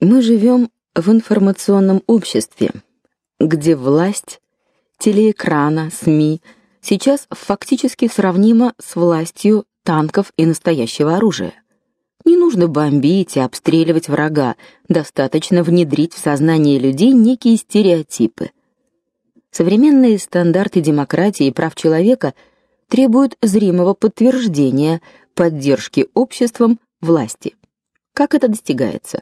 Мы живем в информационном обществе, где власть телеэкрана, СМИ сейчас фактически сравнима с властью танков и настоящего оружия. Не нужно бомбить и обстреливать врага, достаточно внедрить в сознание людей некие стереотипы. Современные стандарты демократии и прав человека требуют зримого подтверждения поддержки обществом власти. Как это достигается?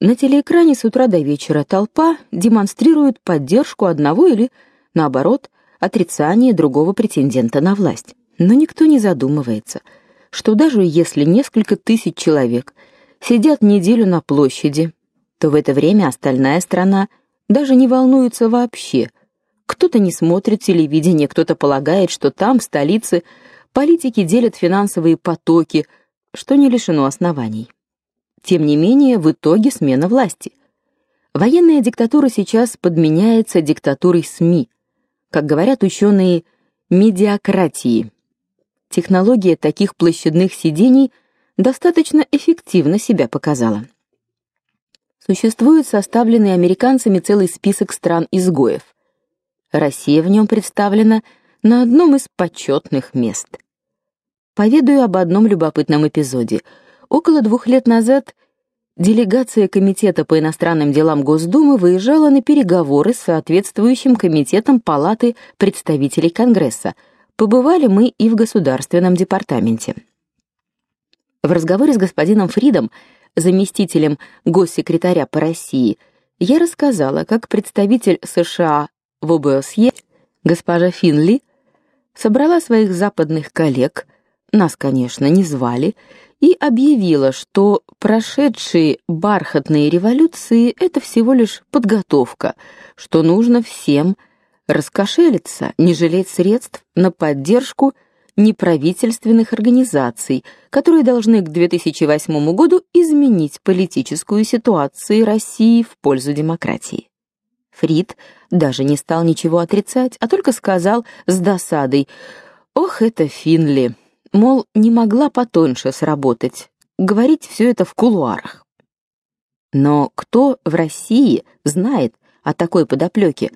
На телеэкране с утра до вечера толпа демонстрирует поддержку одного или, наоборот, отрицание другого претендента на власть. Но никто не задумывается – что даже если несколько тысяч человек сидят неделю на площади, то в это время остальная страна даже не волнуется вообще. Кто-то не смотрит телевидение, кто-то полагает, что там, в столице, политики делят финансовые потоки, что не лишено оснований. Тем не менее, в итоге смена власти. Военная диктатура сейчас подменяется диктатурой СМИ, как говорят ученые, медиакратии. Технология таких площадных сидений достаточно эффективно себя показала. Существует составленный американцами целый список стран-изгоев. Россия в нем представлена на одном из почетных мест. Поведаю об одном любопытном эпизоде. Около двух лет назад делегация комитета по иностранным делам Госдумы выезжала на переговоры с соответствующим комитетом Палаты представителей Конгресса – Побывали мы и в государственном департаменте. В разговоре с господином Фридом, заместителем госсекретаря по России, я рассказала, как представитель США в ОБСЕ госпожа Финли собрала своих западных коллег, нас, конечно, не звали, и объявила, что прошедшие бархатные революции это всего лишь подготовка, что нужно всем раскошелиться, не жалеть средств на поддержку неправительственных организаций, которые должны к 2008 году изменить политическую ситуацию России в пользу демократии. Фрид даже не стал ничего отрицать, а только сказал с досадой: "Ох, это Финли, мол, не могла потоньше сработать. Говорить все это в кулуарах". Но кто в России знает о такой подоплеке?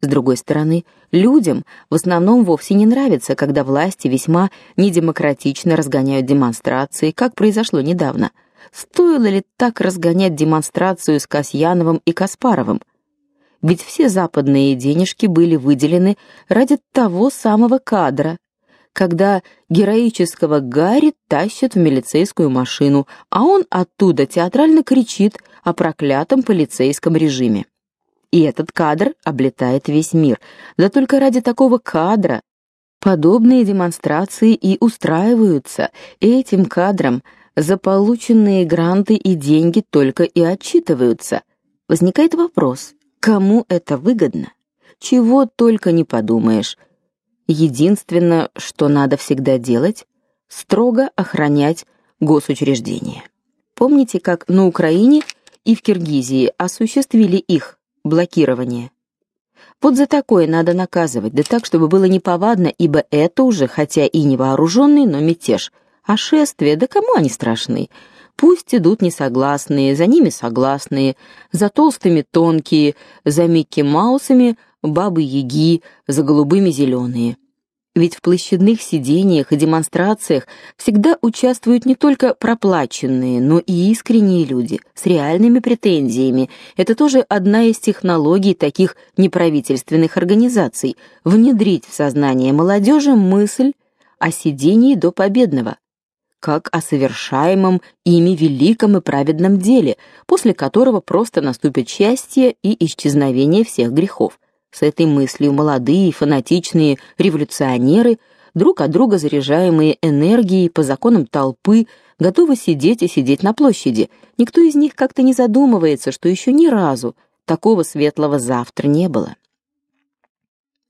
С другой стороны, людям в основном вовсе не нравится, когда власти весьма недемократично разгоняют демонстрации, как произошло недавно. Стоило ли так разгонять демонстрацию с Касьяновым и Каспаровым? Ведь все западные денежки были выделены ради того самого кадра, когда героического Гарри тащат в милицейскую машину, а он оттуда театрально кричит о проклятом полицейском режиме. И этот кадр облетает весь мир. Да только ради такого кадра подобные демонстрации и устраиваются. Этим кадром за полученные гранты и деньги только и отчитываются. Возникает вопрос: кому это выгодно? Чего только не подумаешь. Единственное, что надо всегда делать, строго охранять госучреждения. Помните, как на Украине и в Киргизии осуществили их блокирование. Вот за такое надо наказывать, да так, чтобы было неповадно, ибо это уже, хотя и не вооруженный, но мятеж. А шествия, да кому они страшны? Пусть идут несогласные, за ними согласные, за толстыми тонкие, за Микки Маусами бабы-яги, за голубыми зеленые. Ведь в площадных сидениях и демонстрациях всегда участвуют не только проплаченные, но и искренние люди с реальными претензиями. Это тоже одна из технологий таких неправительственных организаций внедрить в сознание молодежи мысль о сидении до победного, как о совершаемом ими великом и праведном деле, после которого просто наступит счастье и исчезновение всех грехов. С этой мыслью молодые фанатичные революционеры, друг от друга заряжаемые энергией по законам толпы, готовы сидеть и сидеть на площади. Никто из них как-то не задумывается, что еще ни разу такого светлого завтра не было.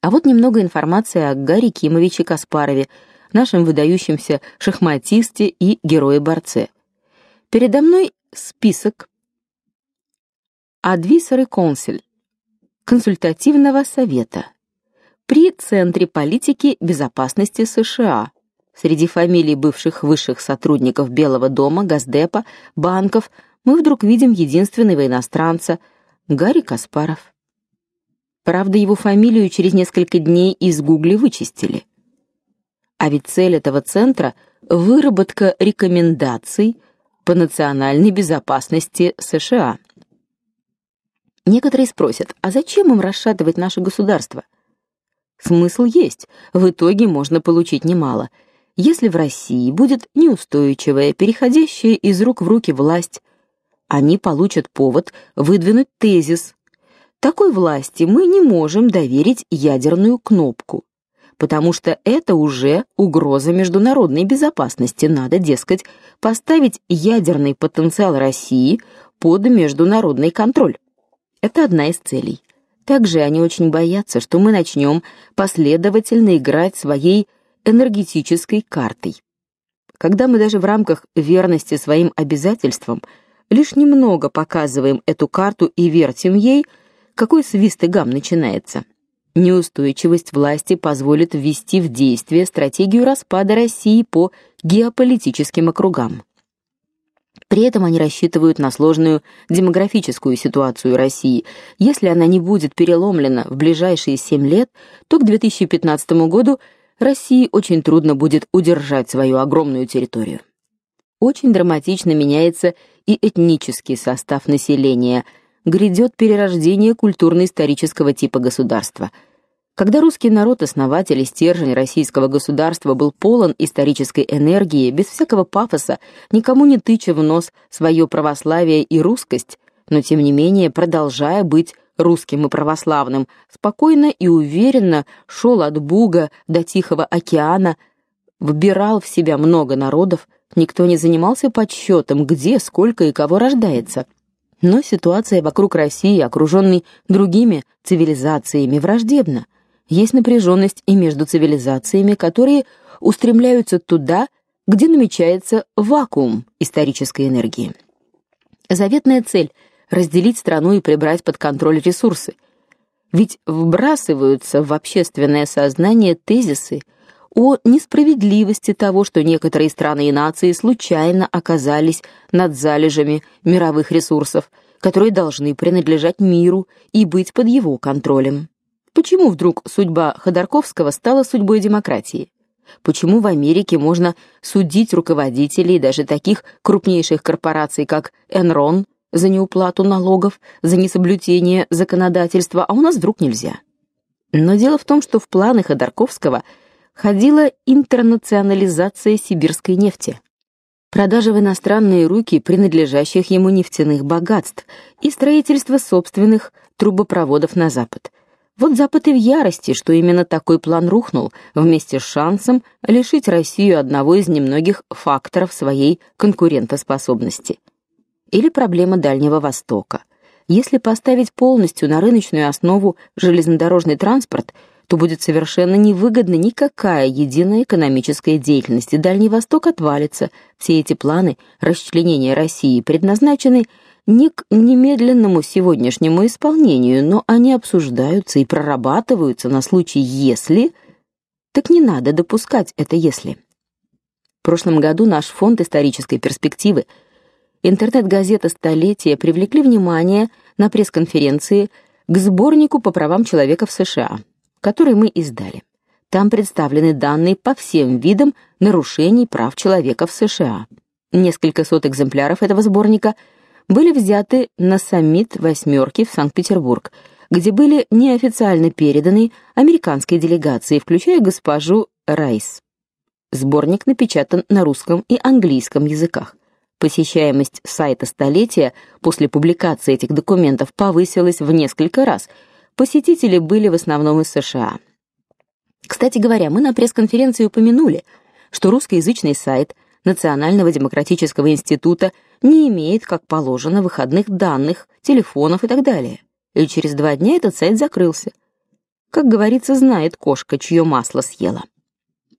А вот немного информации о Гарри Кимовиче Каспарове, нашем выдающемся шахматисте и герое-борце. Передо мной список Адвисер и консель консультативного совета при Центре политики безопасности США. Среди фамилий бывших высших сотрудников Белого дома, Газдепа, банков мы вдруг видим единственного иностранца Гарри Каспаров. Правда, его фамилию через несколько дней из Гугля вычистили. А ведь цель этого центра выработка рекомендаций по национальной безопасности США. Некоторые спросят: "А зачем им расшатывать наше государство?" Смысл есть. В итоге можно получить немало. Если в России будет неустойчивая, переходящая из рук в руки власть, они получат повод выдвинуть тезис, такой власти мы не можем доверить ядерную кнопку, потому что это уже угроза международной безопасности. Надо, дескать, поставить ядерный потенциал России под международный контроль. Это одна из целей. Также они очень боятся, что мы начнем последовательно играть своей энергетической картой. Когда мы даже в рамках верности своим обязательствам лишь немного показываем эту карту и вертим ей, какой свист и гам начинается? Неустойчивость власти позволит ввести в действие стратегию распада России по геополитическим округам. При этом они рассчитывают на сложную демографическую ситуацию России. Если она не будет переломлена в ближайшие 7 лет, то к 2015 году России очень трудно будет удержать свою огромную территорию. Очень драматично меняется и этнический состав населения – грядет перерождение культурно-исторического типа государства. Когда русский народ, основатель и стержень российского государства, был полон исторической энергии, без всякого пафоса, никому не тыча в нос свое православие и русскость, но тем не менее, продолжая быть русским и православным, спокойно и уверенно шел от Буга до Тихого океана, вбирал в себя много народов, никто не занимался подсчетом, где, сколько и кого рождается. Но ситуация вокруг России, окруженной другими цивилизациями, враждебна. Есть напряженность и между цивилизациями, которые устремляются туда, где намечается вакуум исторической энергии. Заветная цель разделить страну и прибрать под контроль ресурсы. Ведь вбрасываются в общественное сознание тезисы, о несправедливости того, что некоторые страны и нации случайно оказались над залежами мировых ресурсов, которые должны принадлежать миру и быть под его контролем. Почему вдруг судьба Ходорковского стала судьбой демократии? Почему в Америке можно судить руководителей даже таких крупнейших корпораций, как Enron, за неуплату налогов, за несоблюдение законодательства, а у нас вдруг нельзя? Но дело в том, что в планы Ходорковского – ходила интернационализация сибирской нефти, продажа в иностранные руки принадлежащих ему нефтяных богатств и строительство собственных трубопроводов на запад. Вот Запад и в ярости, что именно такой план рухнул, вместе с шансом лишить Россию одного из немногих факторов своей конкурентоспособности. Или проблема Дальнего Востока. Если поставить полностью на рыночную основу железнодорожный транспорт, то будет совершенно невыгодна никакая единая экономическая деятельность, и Дальний Восток отвалится. Все эти планы расчленения России предназначены не к немедленному сегодняшнему исполнению, но они обсуждаются и прорабатываются на случай если так не надо допускать это если. В прошлом году наш фонд исторической перспективы интернет-газета Столетие привлекли внимание на пресс-конференции к сборнику по правам человека в США который мы издали. Там представлены данные по всем видам нарушений прав человека в США. Несколько сот экземпляров этого сборника были взяты на саммит восьмерки в Санкт-Петербург, где были неофициально переданы американской делегации, включая госпожу Райс. Сборник напечатан на русском и английском языках. Посещаемость сайта Столетия после публикации этих документов повысилась в несколько раз – Посетители были в основном из США. Кстати говоря, мы на пресс-конференции упомянули, что русскоязычный сайт Национального демократического института не имеет, как положено, выходных данных, телефонов и так далее. И через два дня этот сайт закрылся. Как говорится, знает кошка, чье масло съела.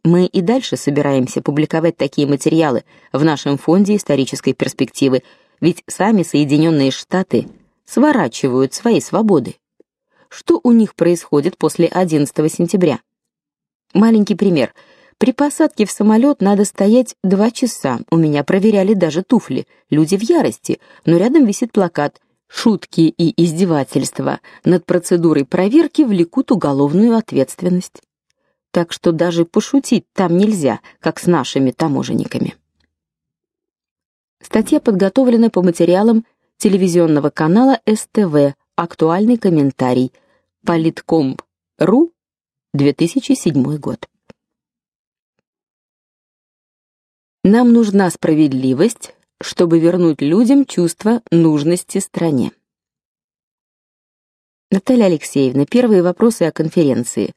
Мы и дальше собираемся публиковать такие материалы в нашем фонде исторической перспективы, ведь сами Соединенные Штаты сворачивают свои свободы что у них происходит после 11 сентября. Маленький пример. При посадке в самолет надо стоять два часа. У меня проверяли даже туфли. Люди в ярости, но рядом висит плакат: шутки и издевательства над процедурой проверки влекут уголовную ответственность. Так что даже пошутить там нельзя, как с нашими таможенниками. Статья подготовлена по материалам телевизионного канала СТВ. Актуальный комментарий. Политком.ру, 2007 год. Нам нужна справедливость, чтобы вернуть людям чувство нужности стране. Наталья Алексеевна, первые вопросы о конференции.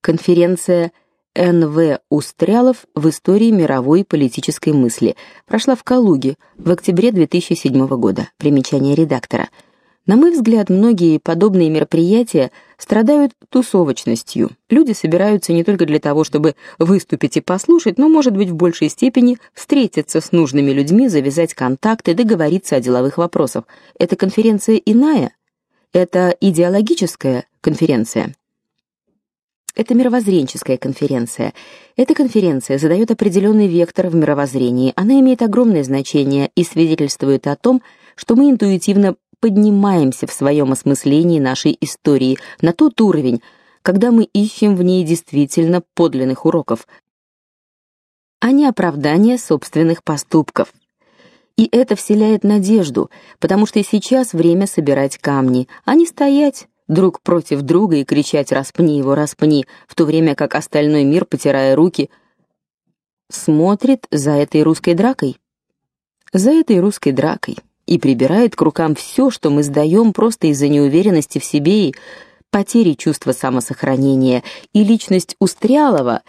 Конференция Н.В. Устрялов в истории мировой политической мысли прошла в Калуге в октябре 2007 года. Примечание редактора. На мой взгляд, многие подобные мероприятия страдают тусовочностью. Люди собираются не только для того, чтобы выступить и послушать, но, может быть, в большей степени встретиться с нужными людьми, завязать контакты, договориться о деловых вопросах. Эта конференция иная? Это идеологическая конференция? Это мировоззренческая конференция. Эта конференция задает определенный вектор в мировоззрении. Она имеет огромное значение и свидетельствует о том, что мы интуитивно поднимаемся в своем осмыслении нашей истории на тот уровень, когда мы ищем в ней действительно подлинных уроков, а не оправдания собственных поступков. И это вселяет надежду, потому что сейчас время собирать камни, а не стоять друг против друга и кричать «распни его, распни», в то время как остальной мир, потирая руки, смотрит за этой русской дракой. За этой русской дракой и прибирает к рукам все, что мы сдаем просто из-за неуверенности в себе и потери чувства самосохранения. И личность Устрялова,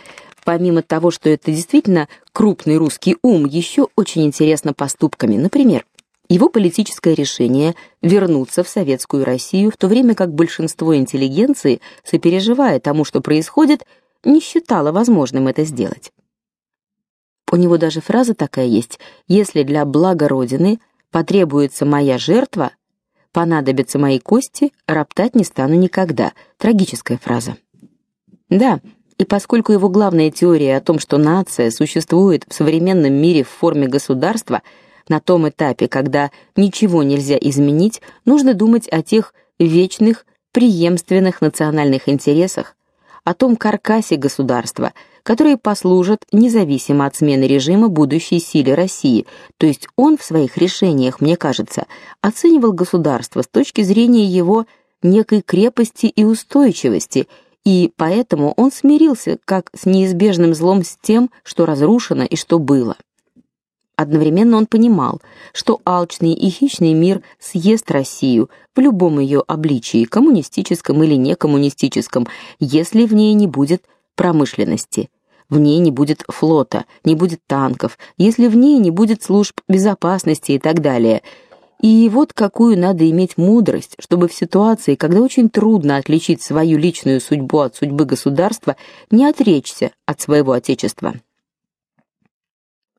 помимо того, что это действительно крупный русский ум, еще очень интересна поступками. Например, его политическое решение вернуться в советскую Россию, в то время как большинство интеллигенции, сопереживая тому, что происходит, не считало возможным это сделать. У него даже фраза такая есть: "Если для блага родины потребуется моя жертва, понадобятся мои кости, роптать не стану никогда. Трагическая фраза. Да, и поскольку его главная теория о том, что нация существует в современном мире в форме государства, на том этапе, когда ничего нельзя изменить, нужно думать о тех вечных преемственных национальных интересах, о том каркасе государства, которые послужат независимо от смены режима будущей силе России. То есть он в своих решениях, мне кажется, оценивал государство с точки зрения его некой крепости и устойчивости, и поэтому он смирился как с неизбежным злом с тем, что разрушено и что было. Одновременно он понимал, что алчный и хищный мир съест Россию в любом ее обличии, коммунистическом или некоммунистическом, если в ней не будет промышленности, в ней не будет флота, не будет танков, если в ней не будет служб безопасности и так далее. И вот какую надо иметь мудрость, чтобы в ситуации, когда очень трудно отличить свою личную судьбу от судьбы государства, не отречься от своего отечества.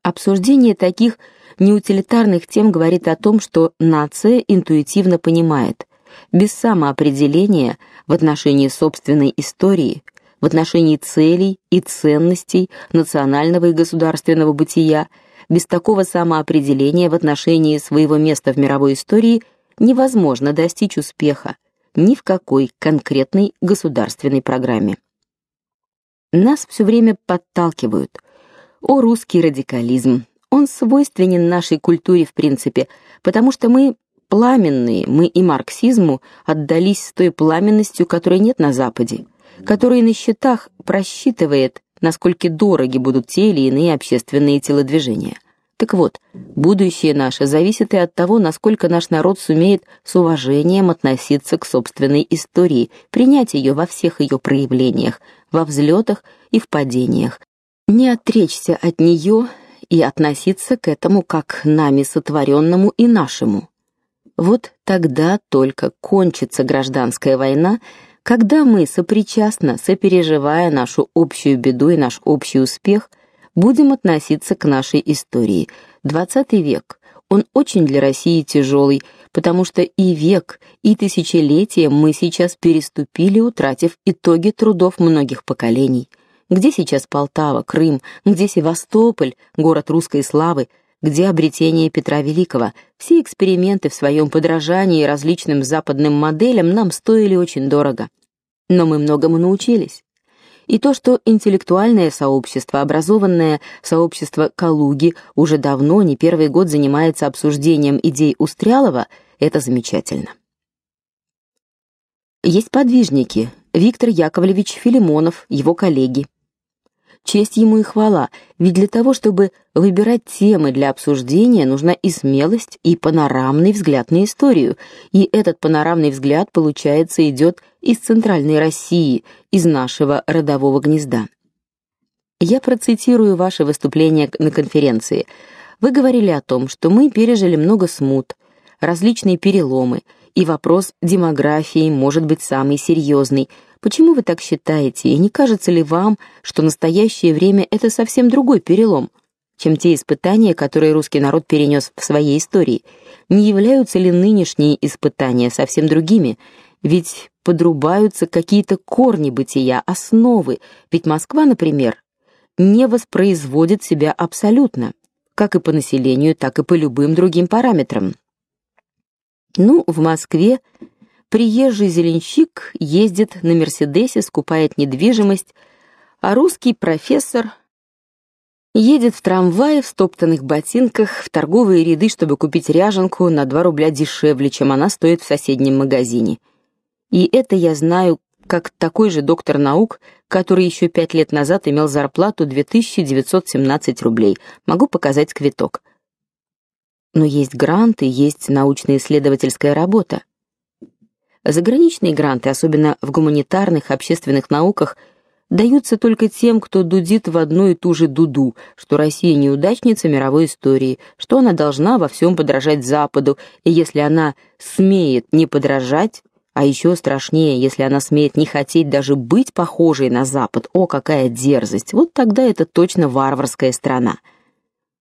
Обсуждение таких неутилитарных тем говорит о том, что нация интуитивно понимает, без самоопределения в отношении собственной истории, в отношении целей и ценностей национального и государственного бытия, без такого самоопределения в отношении своего места в мировой истории невозможно достичь успеха ни в какой конкретной государственной программе. Нас все время подталкивают, о, русский радикализм! Он свойственен нашей культуре в принципе, потому что мы пламенные, мы и марксизму отдались с той пламенностью, которой нет на западе, которая на счетах просчитывает, насколько дороги будут те или иные общественные телодвижения. Так вот, будущее наше зависит и от того, насколько наш народ сумеет с уважением относиться к собственной истории, принять ее во всех ее проявлениях, во взлетах и в падениях, не отречься от нее и относиться к этому как нами сотворенному и нашему. Вот тогда только кончится гражданская война, когда мы сопричастно, сопереживая нашу общую беду и наш общий успех, будем относиться к нашей истории. Двадцатый век, он очень для России тяжелый, потому что и век, и тысячелетия мы сейчас переступили, утратив итоги трудов многих поколений Где сейчас Полтава, Крым, где Севастополь, город русской славы, где обретение Петра Великого? Все эксперименты в своем подражании различным западным моделям нам стоили очень дорого. Но мы многому научились. И то, что интеллектуальное сообщество, образованное сообщество Калуги, уже давно, не первый год занимается обсуждением идей Устрялова, это замечательно. Есть подвижники. Виктор Яковлевич Филимонов, его коллеги. Честь ему и хвала, ведь для того, чтобы выбирать темы для обсуждения, нужна и смелость, и панорамный взгляд на историю. И этот панорамный взгляд, получается, идет из центральной России, из нашего родового гнезда. Я процитирую ваше выступление на конференции. Вы говорили о том, что мы пережили много смут, различные переломы, и вопрос демографии может быть самый серьезный – Почему вы так считаете? И не кажется ли вам, что настоящее время это совсем другой перелом, чем те испытания, которые русский народ перенес в своей истории? Не являются ли нынешние испытания совсем другими? Ведь подрубаются какие-то корни бытия, основы. Ведь Москва, например, не воспроизводит себя абсолютно, как и по населению, так и по любым другим параметрам. Ну, в Москве Приезжий зеленщик ездит на Мерседесе, скупает недвижимость, а русский профессор едет в трамвае в стоптанных ботинках в торговые ряды, чтобы купить ряженку на 2 рубля дешевле, чем она стоит в соседнем магазине. И это я знаю как такой же доктор наук, который еще пять лет назад имел зарплату 2917 рублей. Могу показать квиток. Но есть гранты, есть научно-исследовательская работа. Заграничные гранты, особенно в гуманитарных, общественных науках, даются только тем, кто дудит в одну и ту же дуду, что Россия неудачница мировой истории, что она должна во всем подражать Западу, и если она смеет не подражать, а еще страшнее, если она смеет не хотеть даже быть похожей на Запад, о, какая дерзость, вот тогда это точно варварская страна.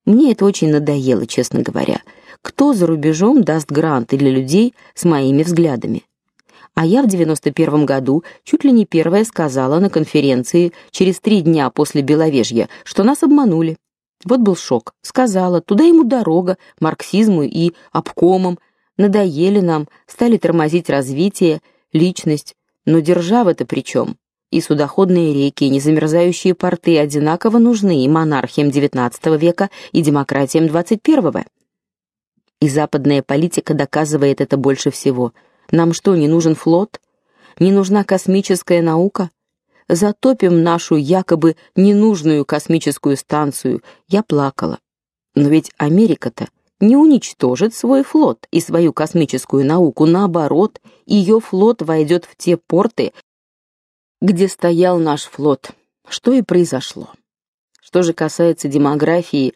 Мне это очень надоело, честно говоря. Кто за рубежом даст гранты для людей с моими взглядами? А я в 91 году чуть ли не первая сказала на конференции через три дня после Беловежья, что нас обманули. Вот был шок. Сказала, туда ему дорога, марксизму и обкомам. Надоели нам, стали тормозить развитие, личность. Но держава-то при чем? И судоходные реки, и незамерзающие порты одинаково нужны и монархиям XIX века, и демократиям XXI. И западная политика доказывает это больше всего – нам что, не нужен флот? Не нужна космическая наука? Затопим нашу якобы ненужную космическую станцию. Я плакала. Но ведь Америка-то не уничтожит свой флот и свою космическую науку, наоборот, ее флот войдет в те порты, где стоял наш флот. Что и произошло. Что же касается демографии,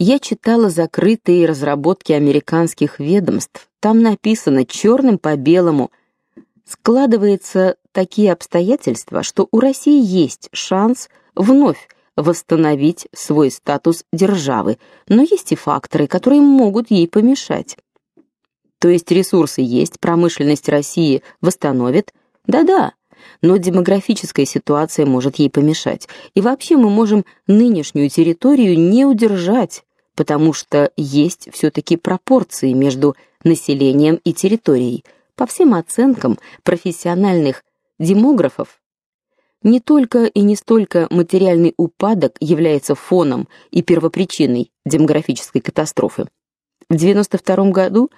я читала закрытые разработки американских ведомств. Там написано черным по белому: складывается такие обстоятельства, что у России есть шанс вновь восстановить свой статус державы, но есть и факторы, которые могут ей помешать. То есть ресурсы есть, промышленность России восстановит. Да-да. Но демографическая ситуация может ей помешать. И вообще мы можем нынешнюю территорию не удержать потому что есть все таки пропорции между населением и территорией. По всем оценкам профессиональных демографов, не только и не столько материальный упадок является фоном и первопричиной демографической катастрофы. В 92 году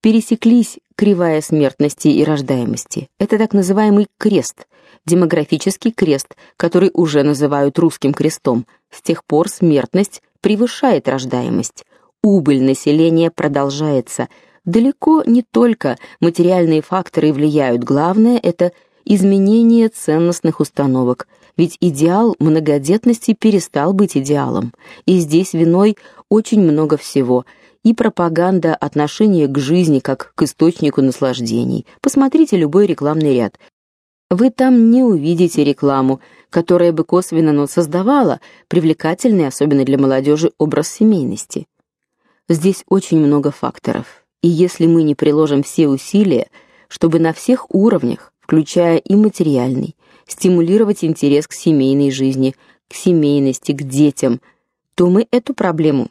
пересеклись кривая смертности и рождаемости. Это так называемый крест, демографический крест, который уже называют русским крестом. С тех пор смертность превышает рождаемость. Убыль населения продолжается. Далеко не только материальные факторы влияют, главное это изменение ценностных установок. Ведь идеал многодетности перестал быть идеалом. И здесь виной очень много всего и пропаганда отношения к жизни как к источнику наслаждений. Посмотрите любой рекламный ряд. Вы там не увидите рекламу, которая бы косвенно, но создавала привлекательный, особенно для молодежи, образ семейности. Здесь очень много факторов. И если мы не приложим все усилия, чтобы на всех уровнях, включая и материальный, стимулировать интерес к семейной жизни, к семейности, к детям, то мы эту проблему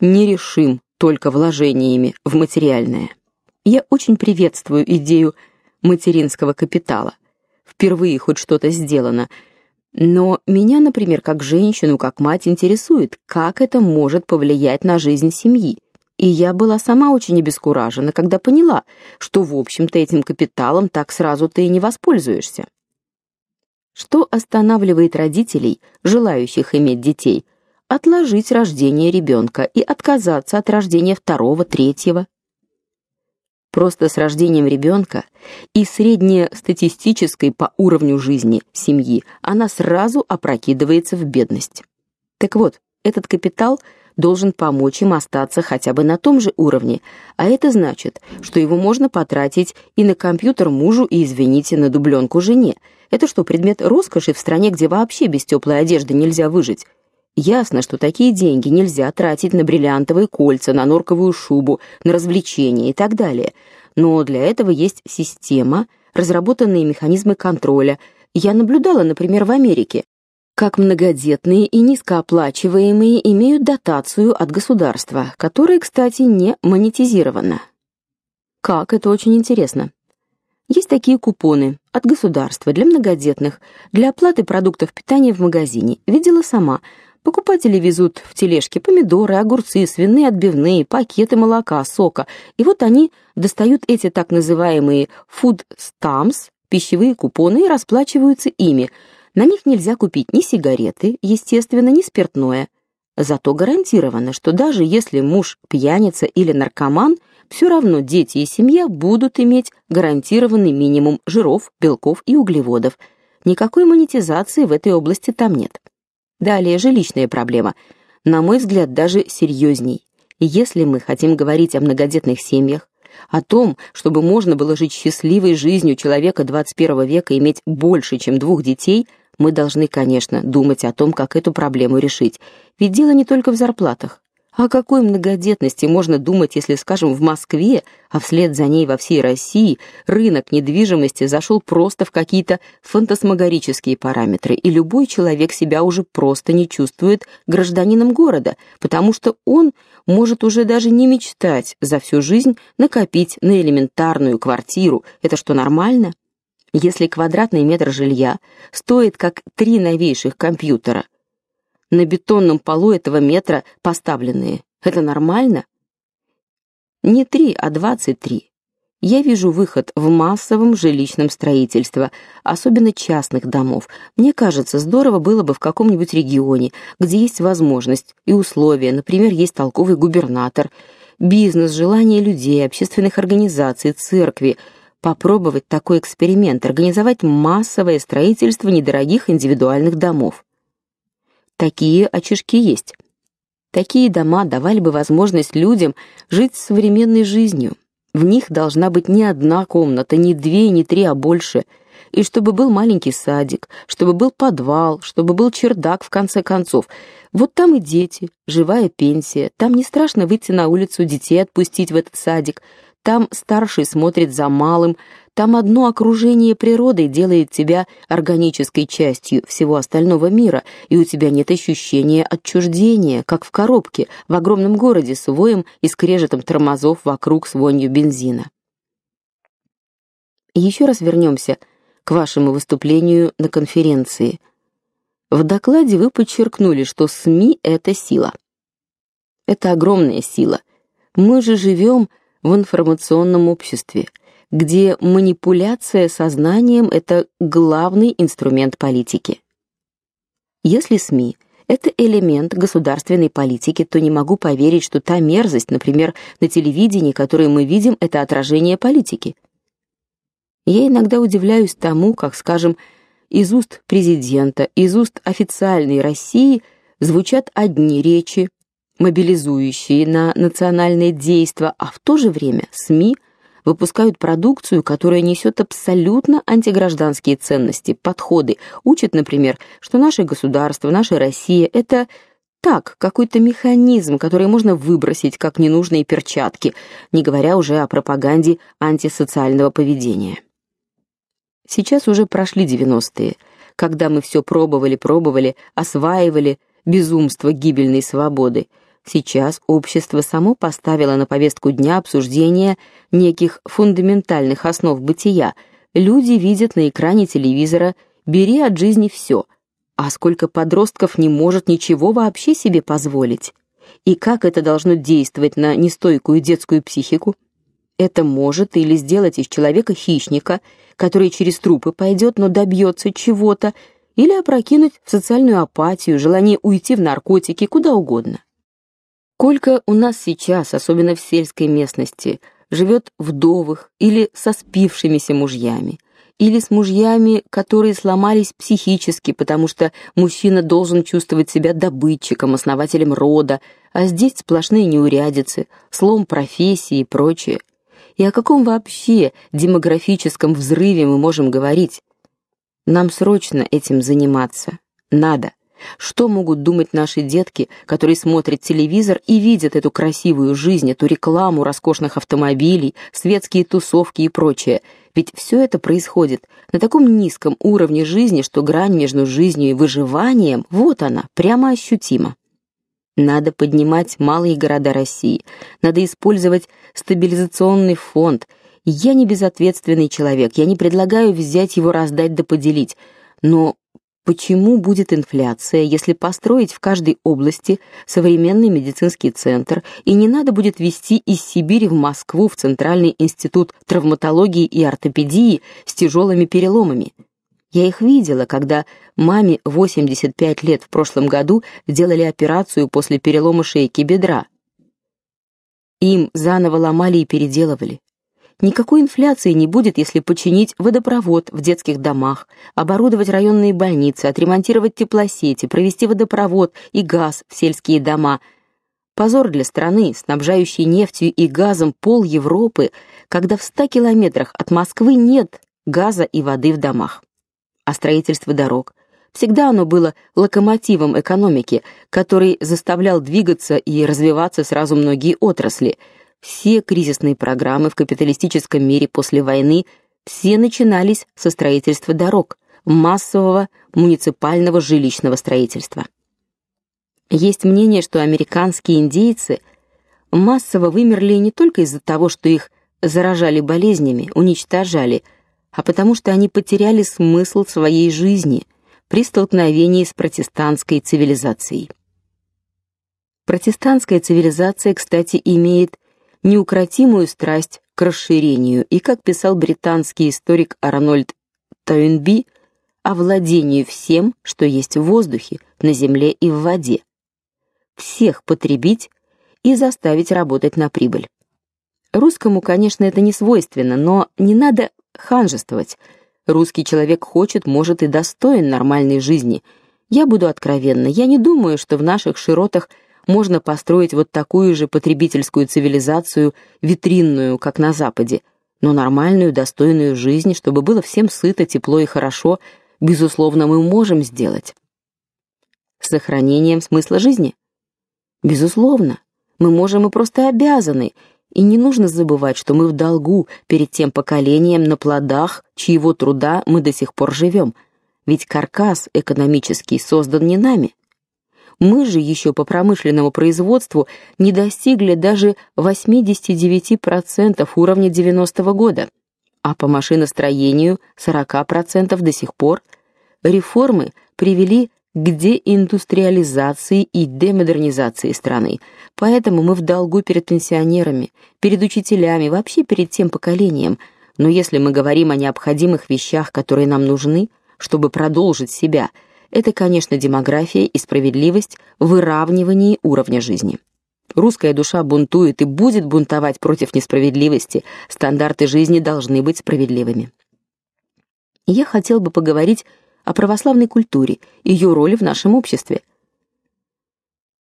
не решим только вложениями в материальное. Я очень приветствую идею материнского капитала. Впервые хоть что-то сделано. Но меня, например, как женщину, как мать интересует, как это может повлиять на жизнь семьи. И я была сама очень обескуражена, когда поняла, что, в общем-то, этим капиталом так сразу ты и не воспользуешься. Что останавливает родителей, желающих иметь детей, отложить рождение ребенка и отказаться от рождения второго, третьего? Просто с рождением ребенка и среднестатистической по уровню жизни семьи она сразу опрокидывается в бедность. Так вот, этот капитал должен помочь им остаться хотя бы на том же уровне, а это значит, что его можно потратить и на компьютер мужу, и, извините, на дубленку жене. Это что, предмет роскоши в стране, где вообще без теплой одежды нельзя выжить? Ясно, что такие деньги нельзя тратить на бриллиантовые кольца, на норковую шубу, на развлечения и так далее. Но для этого есть система, разработанные механизмы контроля. Я наблюдала, например, в Америке, как многодетные и низкооплачиваемые имеют дотацию от государства, которая, кстати, не монетизирована. Как это очень интересно. Есть такие купоны от государства для многодетных, для оплаты продуктов питания в магазине. Видела сама. Покупатели везут в тележке помидоры, огурцы, свиные отбивные, пакеты молока, сока. И вот они достают эти так называемые food stamps, пищевые купоны и расплачиваются ими – на них нельзя купить ни сигареты, естественно, ни спиртное. Зато гарантировано, что даже если муж пьяница или наркоман, все равно дети и семья будут иметь гарантированный минимум жиров, белков и углеводов. Никакой монетизации в этой области там нет. Далее жилищная проблема. На мой взгляд, даже серьезней. Если мы хотим говорить о многодетных семьях, о том, чтобы можно было жить счастливой жизнью человека 21 века и иметь больше, чем двух детей – мы должны, конечно, думать о том, как эту проблему решить. Ведь дело не только в зарплатах. О какой многодетности можно думать, если, скажем, в Москве, а вслед за ней во всей России, рынок недвижимости зашел просто в какие-то фантасмагорические параметры, и любой человек себя уже просто не чувствует гражданином города, потому что он может уже даже не мечтать за всю жизнь накопить на элементарную квартиру. Это что, нормально? Если квадратный метр жилья стоит как три новейших компьютера, на бетонном полу этого метра поставленные, это нормально? Не три, а двадцать три. Я вижу выход в массовом жилищном строительстве, особенно частных домов. Мне кажется, здорово было бы в каком-нибудь регионе, где есть возможность и условия, например, есть толковый губернатор, бизнес, желание людей, общественных организаций, церкви – попробовать такой эксперимент, организовать массовое строительство недорогих индивидуальных домов. Такие очишки есть. Такие дома давали бы возможность людям жить современной жизнью. В них должна быть не одна комната, не две, не три, а больше. И чтобы был маленький садик, чтобы был подвал, чтобы был чердак в конце концов. Вот там и дети, живая пенсия. Там не страшно выйти на улицу, детей отпустить в этот садик. Там старший смотрит за малым, там одно окружение природы делает тебя органической частью всего остального мира, и у тебя нет ощущения отчуждения, как в коробке в огромном городе с воем и скрежетом тормозов вокруг с вонью бензина. Еще раз вернемся к вашему выступлению на конференции. В докладе вы подчеркнули, что СМИ это сила. Это огромная сила. Мы же живем в информационном обществе, где манипуляция сознанием это главный инструмент политики. Если СМИ это элемент государственной политики, то не могу поверить, что та мерзость, например, на телевидении, которую мы видим, это отражение политики. Я иногда удивляюсь тому, как, скажем, из уст президента, из уст официальной России звучат одни речи, мобилизующие на национальные действия, а в то же время СМИ выпускают продукцию, которая несет абсолютно антигражданские ценности, подходы, учат, например, что наше государство, наша Россия это так, какой-то механизм, который можно выбросить как ненужные перчатки, не говоря уже о пропаганде антисоциального поведения. Сейчас уже прошли девяностые, когда мы все пробовали, пробовали, осваивали безумство гибельной свободы. Сейчас общество само поставило на повестку дня обсуждение неких фундаментальных основ бытия. Люди видят на экране телевизора «бери от жизни все», а сколько подростков не может ничего вообще себе позволить? И как это должно действовать на нестойкую детскую психику? Это может или сделать из человека хищника, который через трупы пойдет, но добьется чего-то, или опрокинуть в социальную апатию, желание уйти в наркотики, куда угодно. Сколько у нас сейчас, особенно в сельской местности, живет вдовых или со спившимися мужьями, или с мужьями, которые сломались психически, потому что мужчина должен чувствовать себя добытчиком, основателем рода, а здесь сплошные неурядицы, слом профессии и прочее. И о каком вообще демографическом взрыве мы можем говорить? Нам срочно этим заниматься. Надо. Что могут думать наши детки, которые смотрят телевизор и видят эту красивую жизнь, эту рекламу роскошных автомобилей, светские тусовки и прочее? Ведь все это происходит на таком низком уровне жизни, что грань между жизнью и выживанием, вот она, прямо ощутима. Надо поднимать малые города России. Надо использовать стабилизационный фонд. Я не безответственный человек. Я не предлагаю взять его раздать да поделить. Но Почему будет инфляция, если построить в каждой области современный медицинский центр, и не надо будет везти из Сибири в Москву в Центральный институт травматологии и ортопедии с тяжелыми переломами? Я их видела, когда маме 85 лет в прошлом году делали операцию после перелома шейки бедра. Им заново ломали и переделывали. Никакой инфляции не будет, если починить водопровод в детских домах, оборудовать районные больницы, отремонтировать теплосети, провести водопровод и газ в сельские дома. Позор для страны, снабжающей нефтью и газом пол Европы, когда в 100 километрах от Москвы нет газа и воды в домах. А строительство дорог всегда оно было локомотивом экономики, который заставлял двигаться и развиваться сразу многие отрасли – все кризисные программы в капиталистическом мире после войны все начинались со строительства дорог, массового муниципального жилищного строительства. Есть мнение, что американские индейцы массово вымерли не только из-за того, что их заражали болезнями, уничтожали, а потому что они потеряли смысл своей жизни при столкновении с протестантской цивилизацией. Протестантская цивилизация, кстати, имеет неукротимую страсть к расширению и, как писал британский историк Арнольд Тойнби, овладению всем, что есть в воздухе, на земле и в воде. Всех потребить и заставить работать на прибыль. Русскому, конечно, это не свойственно, но не надо ханжествовать. Русский человек хочет, может и достоин нормальной жизни. Я буду откровенна, я не думаю, что в наших широтах – можно построить вот такую же потребительскую цивилизацию, витринную, как на Западе, но нормальную, достойную жизнь, чтобы было всем сыто, тепло и хорошо, безусловно, мы можем сделать. Сохранением смысла жизни? Безусловно, мы можем и просто обязаны, и не нужно забывать, что мы в долгу перед тем поколением на плодах, чьего труда мы до сих пор живем. Ведь каркас экономический создан не нами. Мы же еще по промышленному производству не достигли даже 89% уровня 90-го года, а по машиностроению 40% до сих пор. Реформы привели к деиндустриализации и демодернизации страны. Поэтому мы в долгу перед пенсионерами, перед учителями, вообще перед тем поколением. Но если мы говорим о необходимых вещах, которые нам нужны, чтобы продолжить себя – это, конечно, демография и справедливость в выравнивании уровня жизни. Русская душа бунтует и будет бунтовать против несправедливости. Стандарты жизни должны быть справедливыми. Я хотел бы поговорить о православной культуре, ее роли в нашем обществе.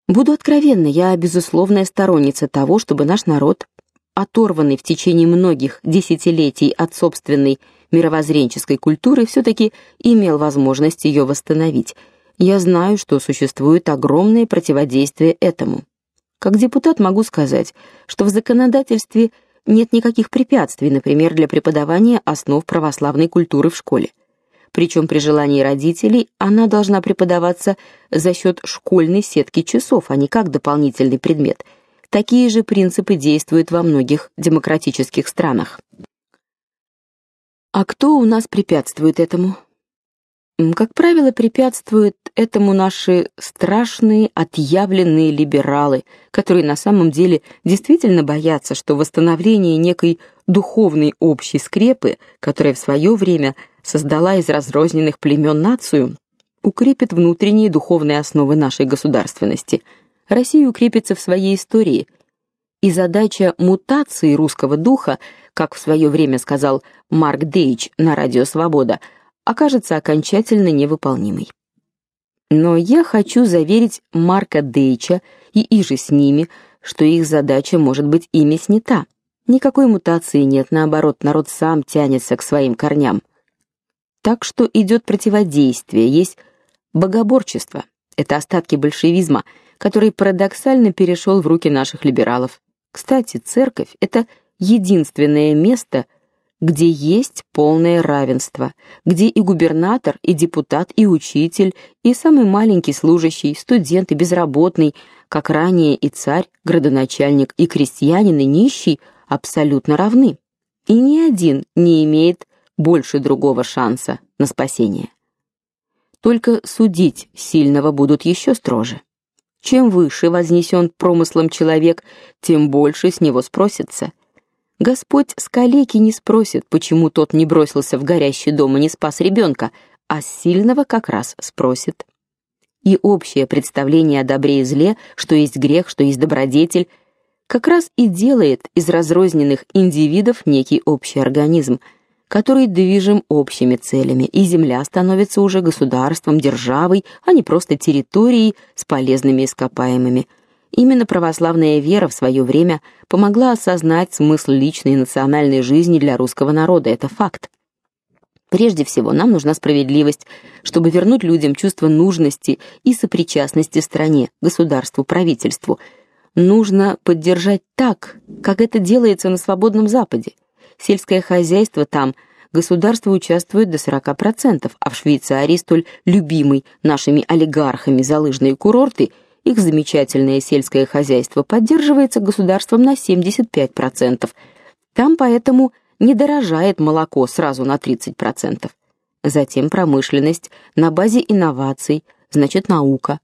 Буду откровенна, я безусловная сторонница того, чтобы наш народ, оторванный в течение многих десятилетий от собственной мировоззренческой культуры все-таки имел возможность ее восстановить. Я знаю, что существует огромное противодействие этому. Как депутат могу сказать, что в законодательстве нет никаких препятствий, например, для преподавания основ православной культуры в школе. Причем при желании родителей она должна преподаваться за счет школьной сетки часов, а не как дополнительный предмет. Такие же принципы действуют во многих демократических странах. А кто у нас препятствует этому? Как правило, препятствуют этому наши страшные, отъявленные либералы, которые на самом деле действительно боятся, что восстановление некой духовной общей скрепы, которая в свое время создала из разрозненных племен нацию, укрепит внутренние духовные основы нашей государственности. Россия укрепится в своей истории, и задача мутации русского духа, как в свое время сказал Марк Дейч на радио Свобода, окажется окончательно невыполнимой. Но я хочу заверить Марка Дейча и иже с ними, что их задача может быть ими снята. Никакой мутации нет, наоборот, народ сам тянется к своим корням. Так что идет противодействие, есть богоборчество. Это остатки большевизма, который парадоксально перешел в руки наших либералов. Кстати, церковь это единственное место, где есть полное равенство, где и губернатор, и депутат, и учитель, и самый маленький служащий, студент и безработный, как ранее и царь, градоначальник, и крестьянин, и нищий абсолютно равны. И ни один не имеет больше другого шанса на спасение. Только судить сильного будут еще строже. Чем выше вознесен промыслом человек, тем больше с него спросится. Господь с калеки не спросит, почему тот не бросился в горящий дом и не спас ребенка, а с сильного как раз спросит. И общее представление о добре и зле, что есть грех, что есть добродетель, как раз и делает из разрозненных индивидов некий общий организм – который движим общими целями, и земля становится уже государством, державой, а не просто территорией с полезными ископаемыми. Именно православная вера в свое время помогла осознать смысл личной и национальной жизни для русского народа, это факт. Прежде всего, нам нужна справедливость, чтобы вернуть людям чувство нужности и сопричастности стране, государству, правительству. Нужно поддержать так, как это делается на свободном западе сельское хозяйство там государство участвует до 40%, а в Швейцарии столь любимый нашими олигархами за лыжные курорты их замечательное сельское хозяйство поддерживается государством на 75%. Там поэтому не дорожает молоко сразу на 30%. Затем промышленность на базе инноваций, значит наука.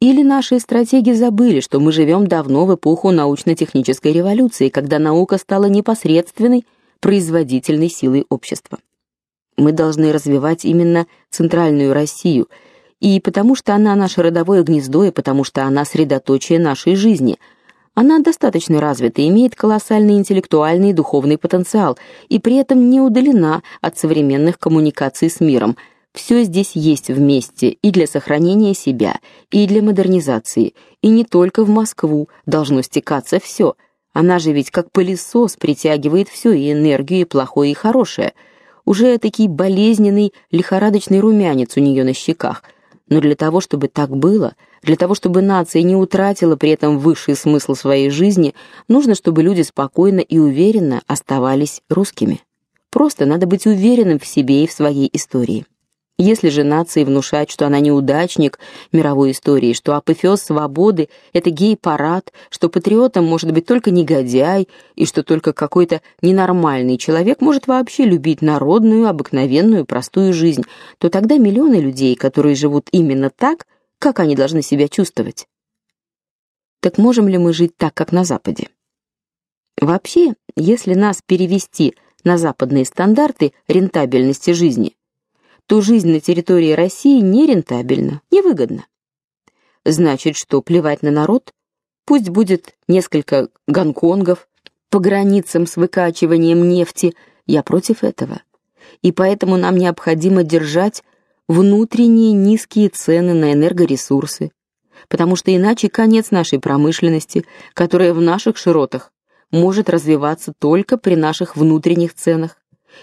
Или наши стратеги забыли, что мы живем давно в эпоху научно-технической революции, когда наука стала непосредственной производительной силой общества. Мы должны развивать именно центральную Россию, и потому что она наше родовое гнездо, и потому что она средоточие нашей жизни. Она достаточно развита, имеет колоссальный интеллектуальный и духовный потенциал, и при этом не удалена от современных коммуникаций с миром. Все здесь есть вместе и для сохранения себя, и для модернизации, и не только в Москву должно стекаться все – она же ведь как пылесос притягивает все и энергию, и плохое, и хорошее. Уже такой болезненный, лихорадочный румянец у нее на щеках. Но для того, чтобы так было, для того, чтобы нация не утратила при этом высший смысл своей жизни, нужно, чтобы люди спокойно и уверенно оставались русскими. Просто надо быть уверенным в себе и в своей истории. Если же нации внушать, что она неудачник мировой истории, что апофеоз свободы это гей-парад, что патриотом может быть только негодяй и что только какой-то ненормальный человек может вообще любить народную, обыкновенную, простую жизнь, то тогда миллионы людей, которые живут именно так, как они должны себя чувствовать? Так можем ли мы жить так, как на западе? Вообще, если нас перевести на западные стандарты рентабельности жизни, то жизнь на территории России нерентабельна, невыгодна. Значит, что плевать на народ? Пусть будет несколько гонконгов по границам с выкачиванием нефти, я против этого. И поэтому нам необходимо держать внутренние низкие цены на энергоресурсы, потому что иначе конец нашей промышленности, которая в наших широтах может развиваться только при наших внутренних ценах.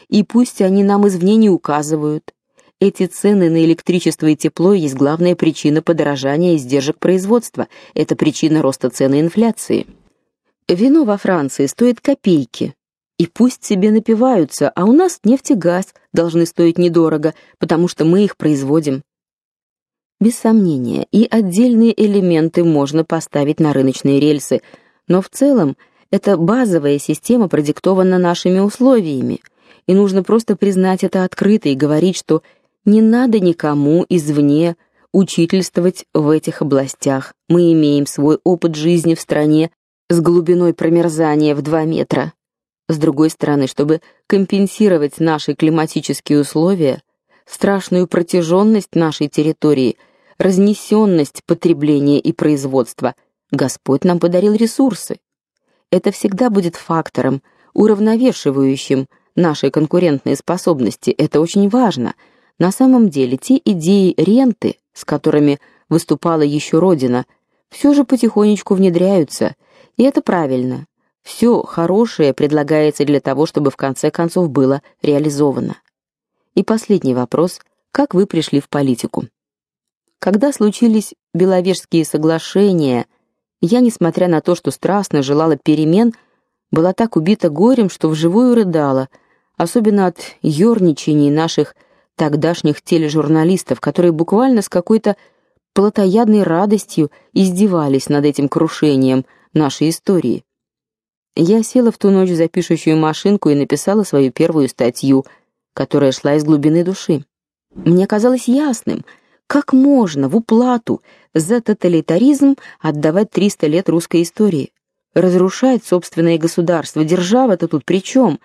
И пусть они нам извне не указывают, эти цены на электричество и тепло есть главная причина подорожания издержек производства. Это причина роста цен и инфляции. Вино во Франции стоит копейки, и пусть себе напиваются, а у нас нефть и газ должны стоить недорого, потому что мы их производим. Без сомнения, и отдельные элементы можно поставить на рыночные рельсы, но в целом эта базовая система продиктована нашими условиями, и нужно просто признать это открыто и говорить, что не надо никому извне учительствовать в этих областях. Мы имеем свой опыт жизни в стране с глубиной промерзания в 2 метра. С другой стороны, чтобы компенсировать наши климатические условия, страшную протяженность нашей территории, разнесенность потребления и производства, Господь нам подарил ресурсы. Это всегда будет фактором, уравновешивающим наши конкурентные способности. Это очень важно. На самом деле, те идеи ренты, с которыми выступала еще родина, все же потихонечку внедряются, и это правильно. Все хорошее предлагается для того, чтобы в конце концов было реализовано. И последний вопрос: как вы пришли в политику? Когда случились Беловежские соглашения, я, несмотря на то, что страстно желала перемен, была так убита горем, что вживую рыдала, особенно от ёрничаний наших тогдашних тележурналистов, которые буквально с какой-то плотоядной радостью издевались над этим крушением нашей истории. Я села в ту ночь за пишущую машинку и написала свою первую статью, которая шла из глубины души. Мне казалось ясным, как можно в уплату за тоталитаризм отдавать 300 лет русской истории, разрушать собственное государство, держава-то тут при чем?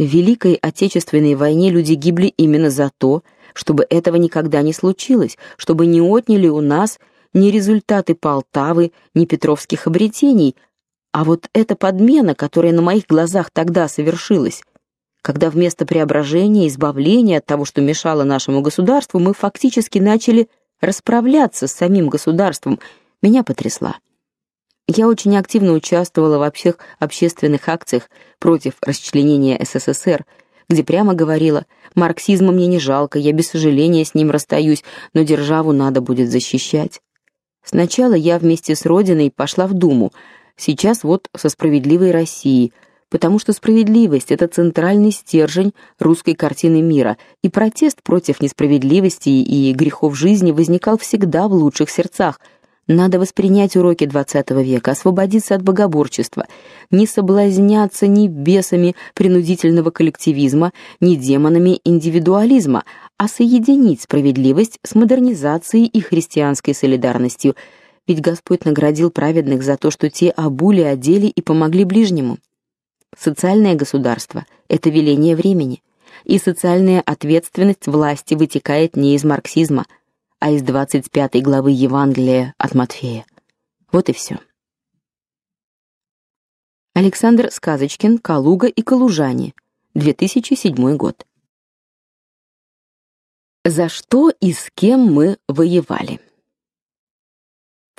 В Великой Отечественной войне люди гибли именно за то, чтобы этого никогда не случилось, чтобы не отняли у нас ни результаты Полтавы, ни Петровских обретений, а вот эта подмена, которая на моих глазах тогда совершилась, когда вместо преображения, избавления от того, что мешало нашему государству, мы фактически начали расправляться с самим государством, меня потрясла. Я очень активно участвовала во всех общественных акциях против расчленения СССР, где прямо говорила: "Марксизма мне не жалко, я без сожаления с ним расстаюсь, но державу надо будет защищать". Сначала я вместе с родиной пошла в Думу, Сейчас вот со справедливой Россией, потому что справедливость это центральный стержень русской картины мира, и протест против несправедливости и грехов жизни возникал всегда в лучших сердцах. Надо воспринять уроки XX века, освободиться от богоборчества, не соблазняться ни бесами принудительного коллективизма, ни демонами индивидуализма, а соединить справедливость с модернизацией и христианской солидарностью – ведь Господь наградил праведных за то, что те обули, одели и помогли ближнему. Социальное государство это веление времени, и социальная ответственность власти вытекает не из марксизма, а из 25 главы Евангелия от Матфея. Вот и все. Александр Сказочкин, Калуга и Калужане, 2007 год. За что и с кем мы воевали?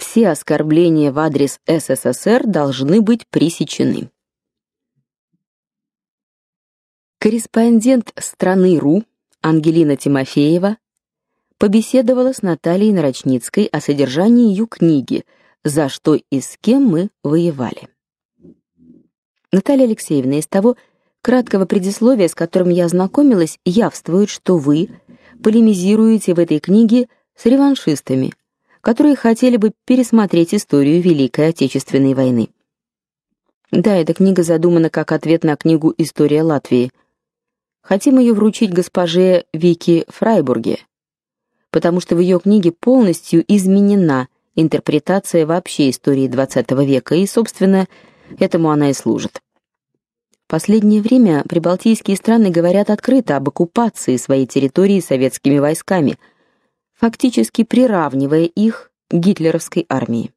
все оскорбления в адрес СССР должны быть пресечены. Корреспондент страны РУ Ангелина Тимофеева побеседовала с Натальей Нарочницкой о содержании ее книги «За что и с кем мы воевали». Наталья Алексеевна, из того краткого предисловия, с которым я ознакомилась, явствует, что вы полемизируете в этой книге с реваншистами, которые хотели бы пересмотреть историю Великой Отечественной войны. Да, эта книга задумана как ответ на книгу История Латвии. Хотим ее вручить госпоже Вики Фрайбурге, потому что в ее книге полностью изменена интерпретация вообще истории XX века, и, собственно, этому она и служит. В последнее время прибалтийские страны говорят открыто об оккупации своей территории советскими войсками – фактически приравнивая их к гитлеровской армии.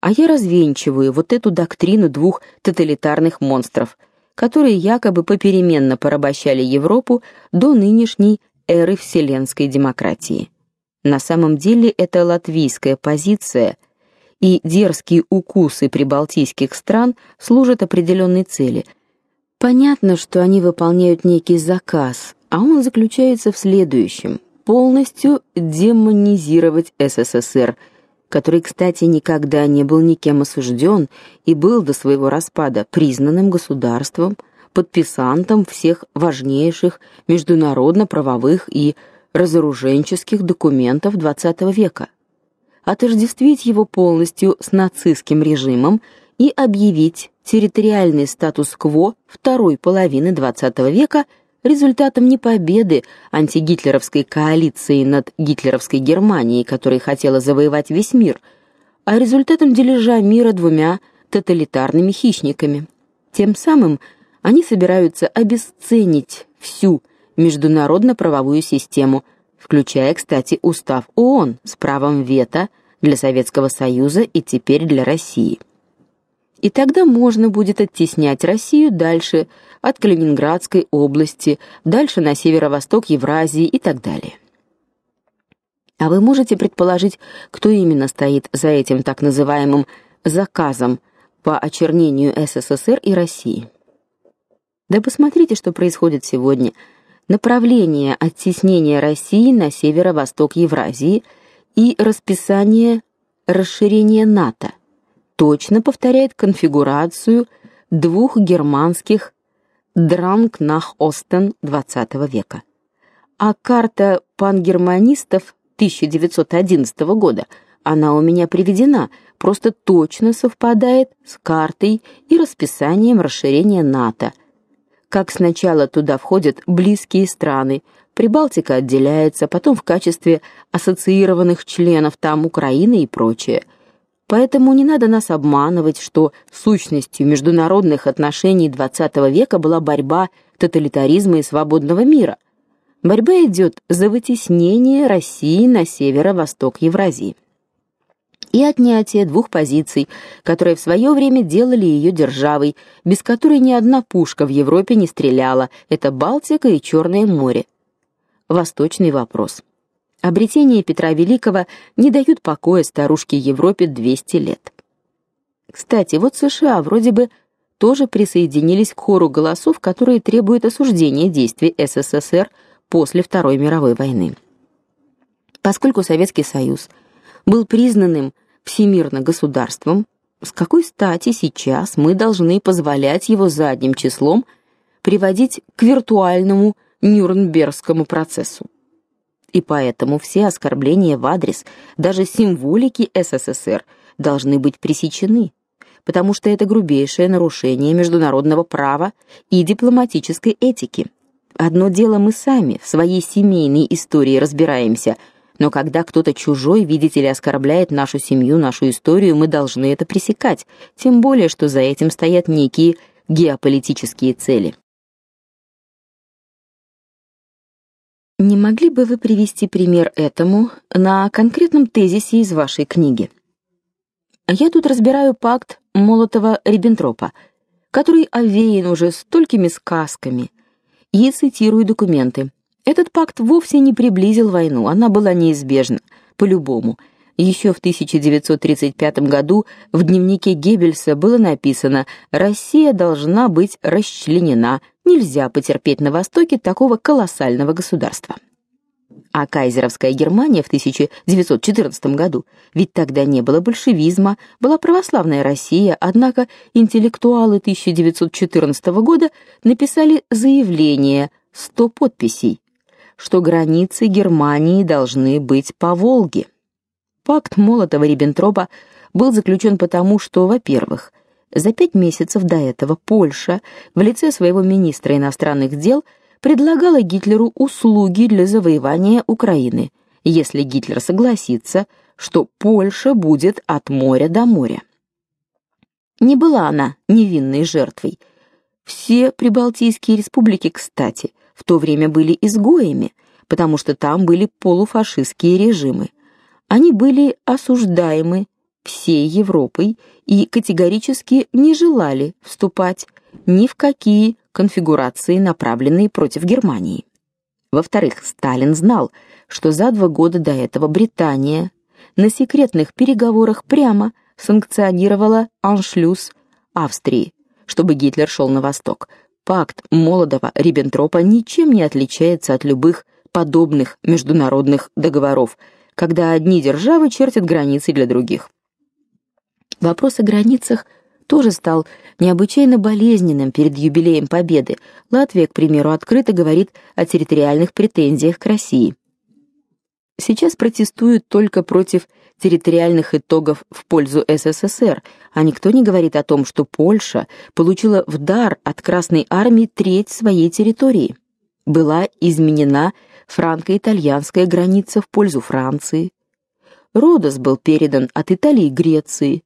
А я развенчиваю вот эту доктрину двух тоталитарных монстров, которые якобы попеременно порабощали Европу до нынешней эры вселенской демократии. На самом деле это латвийская позиция и дерзкие укусы прибалтийских стран служат определенной цели. Понятно, что они выполняют некий заказ, а он заключается в следующем: полностью демонизировать СССР, который, кстати, никогда не был никем осужден и был до своего распада признанным государством, подписантом всех важнейших международно-правовых и разоруженческих документов XX века. Отождествить его полностью с нацистским режимом и объявить территориальный статус-кво второй половины XX века результатом не победы антигитлеровской коалиции над гитлеровской Германией, которая хотела завоевать весь мир, а результатом дележа мира двумя тоталитарными хищниками. Тем самым они собираются обесценить всю международно-правовую систему, включая, кстати, устав ООН с правом вето для Советского Союза и теперь для России и тогда можно будет оттеснять Россию дальше от Калининградской области, дальше на северо-восток Евразии и так далее. А вы можете предположить, кто именно стоит за этим так называемым заказом по очернению СССР и России? Да посмотрите, что происходит сегодня. Направление оттеснения России на северо-восток Евразии и расписание расширения НАТО – точно повторяет конфигурацию двух германских Дранг nach Osten XX века. А карта пангерманистов 1911 года, она у меня приведена, просто точно совпадает с картой и расписанием расширения НАТО. Как сначала туда входят близкие страны, Прибалтика отделяется, потом в качестве ассоциированных членов там Украина и прочее. Поэтому не надо нас обманывать, что сущностью международных отношений XX века была борьба тоталитаризма и свободного мира. Борьба идет за вытеснение России на северо-восток Евразии и отнятие двух позиций, которые в свое время делали ее державой, без которой ни одна пушка в Европе не стреляла. Это Балтика и Черное море. Восточный вопрос. Обретение Петра Великого не дают покоя старушке Европе 200 лет. Кстати, вот США вроде бы тоже присоединились к хору голосов, которые требуют осуждения действий СССР после Второй мировой войны. Поскольку Советский Союз был признанным всемирно государством, с какой стати сейчас мы должны позволять его задним числом приводить к виртуальному Нюрнбергскому процессу? и поэтому все оскорбления в адрес даже символики СССР должны быть пресечены, потому что это грубейшее нарушение международного права и дипломатической этики. Одно дело мы сами в своей семейной истории разбираемся, но когда кто-то чужой, видите ли, оскорбляет нашу семью, нашу историю, мы должны это пресекать, тем более что за этим стоят некие геополитические цели. Не могли бы вы привести пример этому на конкретном тезисе из вашей книги? Я тут разбираю пакт Молотова-Риббентропа, который овеян уже столькими сказками, и цитирую документы. Этот пакт вовсе не приблизил войну, она была неизбежна по-любому. Еще в 1935 году в дневнике Геббельса было написано: "Россия должна быть расчленена Нельзя потерпеть на Востоке такого колоссального государства. А кайзеровская Германия в 1914 году, ведь тогда не было большевизма, была православная Россия, однако интеллектуалы 1914 года написали заявление 100 подписей, что границы Германии должны быть по Волге. Пакт Молотова-Риббентропа был заключен потому, что, во-первых, за пять месяцев до этого Польша в лице своего министра иностранных дел предлагала Гитлеру услуги для завоевания Украины, если Гитлер согласится, что Польша будет от моря до моря. Не была она невинной жертвой. Все прибалтийские республики, кстати, в то время были изгоями, потому что там были полуфашистские режимы. Они были осуждаемы всей Европой и категорически не желали вступать ни в какие конфигурации, направленные против Германии. Во-вторых, Сталин знал, что за два года до этого Британия на секретных переговорах прямо санкционировала аншлюз Австрии, чтобы Гитлер шел на восток. Пакт Молотова-Риббентропа ничем не отличается от любых подобных международных договоров, когда одни державы чертят границы для других. Вопрос о границах тоже стал необычайно болезненным перед юбилеем Победы. Латвия, к примеру, открыто говорит о территориальных претензиях к России. Сейчас протестуют только против территориальных итогов в пользу СССР, а никто не говорит о том, что Польша получила в дар от Красной армии треть своей территории. Была изменена франко-итальянская граница в пользу Франции. Родос был передан от Италии Греции,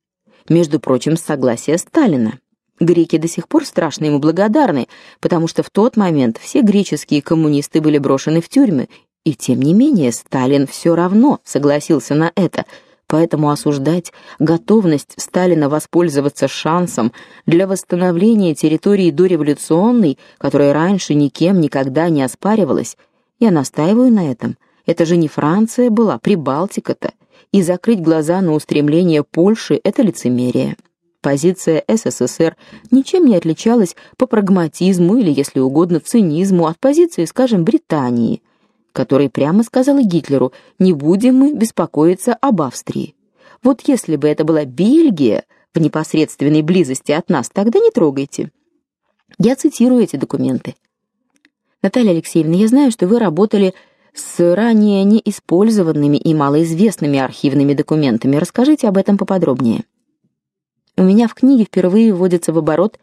между прочим, с согласия Сталина. Греки до сих пор страшно ему благодарны, потому что в тот момент все греческие коммунисты были брошены в тюрьмы, и тем не менее Сталин все равно согласился на это. Поэтому осуждать готовность Сталина воспользоваться шансом для восстановления территории дореволюционной, которая раньше никем никогда не оспаривалась, я настаиваю на этом. Это же не Франция была, Прибалтика-то и закрыть глаза на устремления Польши это лицемерие. Позиция СССР ничем не отличалась по прагматизму или, если угодно, цинизму от позиции, скажем, Британии, которая прямо сказала Гитлеру: "Не будем мы беспокоиться об Австрии". Вот если бы это была Бельгия в непосредственной близости от нас, тогда не трогайте. Я цитирую эти документы. Наталья Алексеевна, я знаю, что вы работали с ранее неиспользованными и малоизвестными архивными документами. Расскажите об этом поподробнее. У меня в книге впервые вводятся в оборот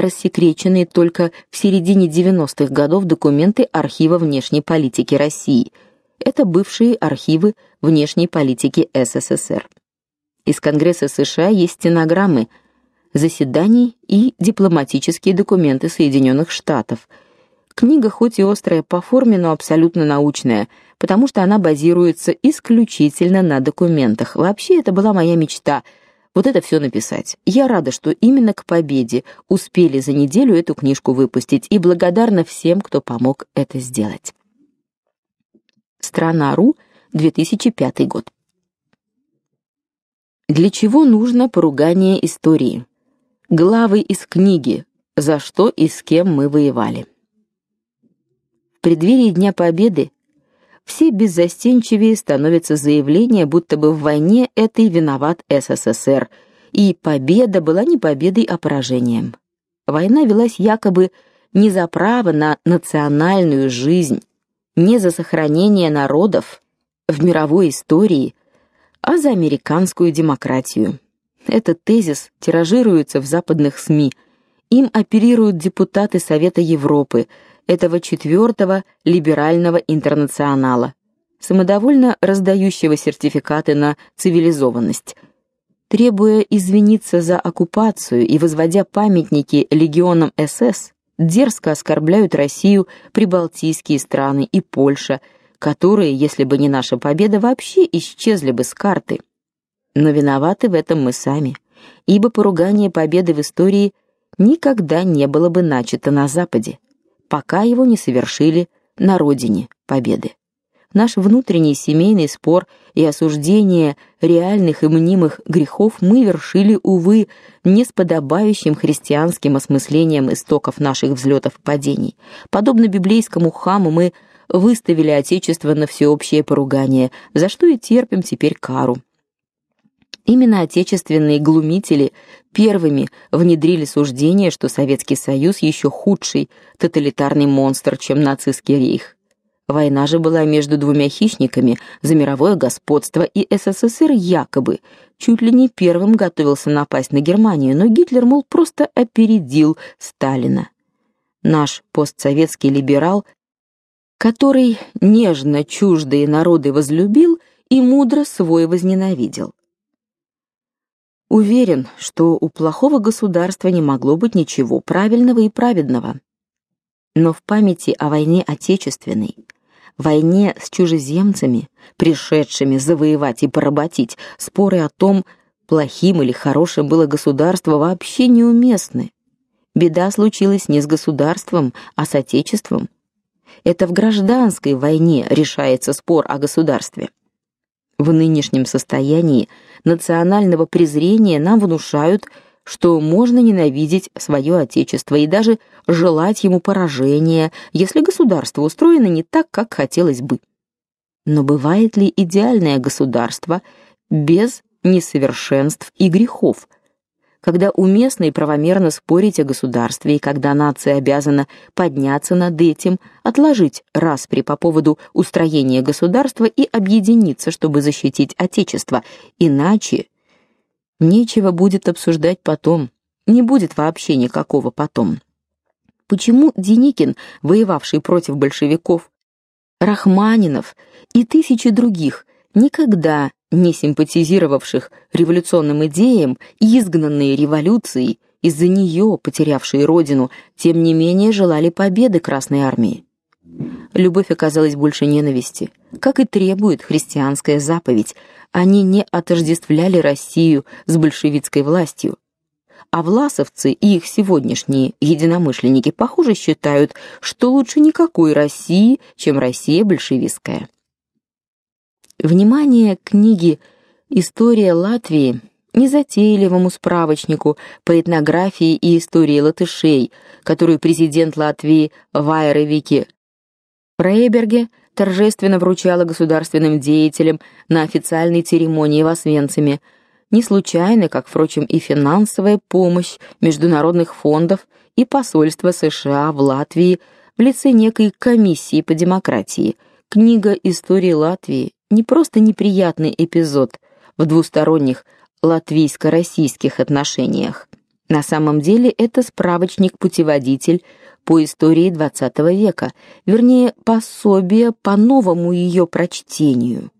рассекреченные только в середине 90-х годов документы архива внешней политики России. Это бывшие архивы внешней политики СССР. Из Конгресса США есть стенограммы заседаний и дипломатические документы Соединенных Штатов – Книга хоть и острая по форме, но абсолютно научная, потому что она базируется исключительно на документах. Вообще это была моя мечта вот это все написать. Я рада, что именно к победе успели за неделю эту книжку выпустить и благодарна всем, кто помог это сделать. Страна.ру, 2005 год. Для чего нужно поругание истории? Главы из книги За что и с кем мы воевали преддверии Дня Победы все беззастенчивее становится заявление, будто бы в войне этой виноват СССР, и победа была не победой, а поражением. Война велась якобы не за право на национальную жизнь, не за сохранение народов в мировой истории, а за американскую демократию. Этот тезис тиражируется в западных СМИ. Им оперируют депутаты Совета Европы, этого четвертого либерального интернационала, самодовольно раздающего сертификаты на цивилизованность. Требуя извиниться за оккупацию и возводя памятники легионам СС, дерзко оскорбляют Россию, прибалтийские страны и Польша, которые, если бы не наша победа, вообще исчезли бы с карты. Но виноваты в этом мы сами, ибо поругание победы в истории никогда не было бы начато на западе пока его не совершили на родине победы. Наш внутренний семейный спор и осуждение реальных и мнимых грехов мы вершили увы не с подобающим христианским осмыслением истоков наших взлетов и падений. Подобно библейскому хаму мы выставили отечество на всеобщее поругание, за что и терпим теперь кару. Именно отечественные глумители первыми внедрили суждение, что Советский Союз еще худший тоталитарный монстр, чем нацистский рейх. Война же была между двумя хищниками за мировое господство, и СССР якобы чуть ли не первым готовился напасть на Германию, но Гитлер, мол, просто опередил Сталина. Наш постсоветский либерал, который нежно чуждые народы возлюбил и мудро свой возненавидел. Уверен, что у плохого государства не могло быть ничего правильного и праведного. Но в памяти о войне отечественной, войне с чужеземцами, пришедшими завоевать и поработить, споры о том, плохим или хорошим было государство, вообще неуместны. Беда случилась не с государством, а с отечеством. Это в гражданской войне решается спор о государстве. В нынешнем состоянии национального презрения нам внушают, что можно ненавидеть свое отечество и даже желать ему поражения, если государство устроено не так, как хотелось бы. Но бывает ли идеальное государство без несовершенств и грехов? Когда уместно и правомерно спорить о государстве, и когда нация обязана подняться над этим, отложить распри по поводу устроения государства и объединиться, чтобы защитить отечество, иначе нечего будет обсуждать потом. Не будет вообще никакого потом. Почему Деникин, воевавший против большевиков, Рахманинов и тысячи других, никогда не симпатизировавших революционным идеям изгнанные революцией, из-за нее потерявшие родину, тем не менее желали победы Красной армии? Любовь оказалась больше ненависти, как и требует христианская заповедь. Они не отождествляли Россию с большевистской властью, а власовцы и их сегодняшние единомышленники, похоже, считают, что лучше никакой России, чем Россия большевистская. Внимание книги История Латвии незатейливому справочнику по этнографии и истории латышей, которую президент Латвии Вайровики Фрейберге торжественно вручала государственным деятелям на официальной церемонии в Освенциме, не случайно, как, впрочем, и финансовая помощь международных фондов и посольства США в Латвии в лице некой комиссии по демократии. Книга Истории Латвии не просто неприятный эпизод в двусторонних латвийско-российских отношениях. На самом деле это справочник-путеводитель по истории XX века, вернее, пособие по новому ее прочтению.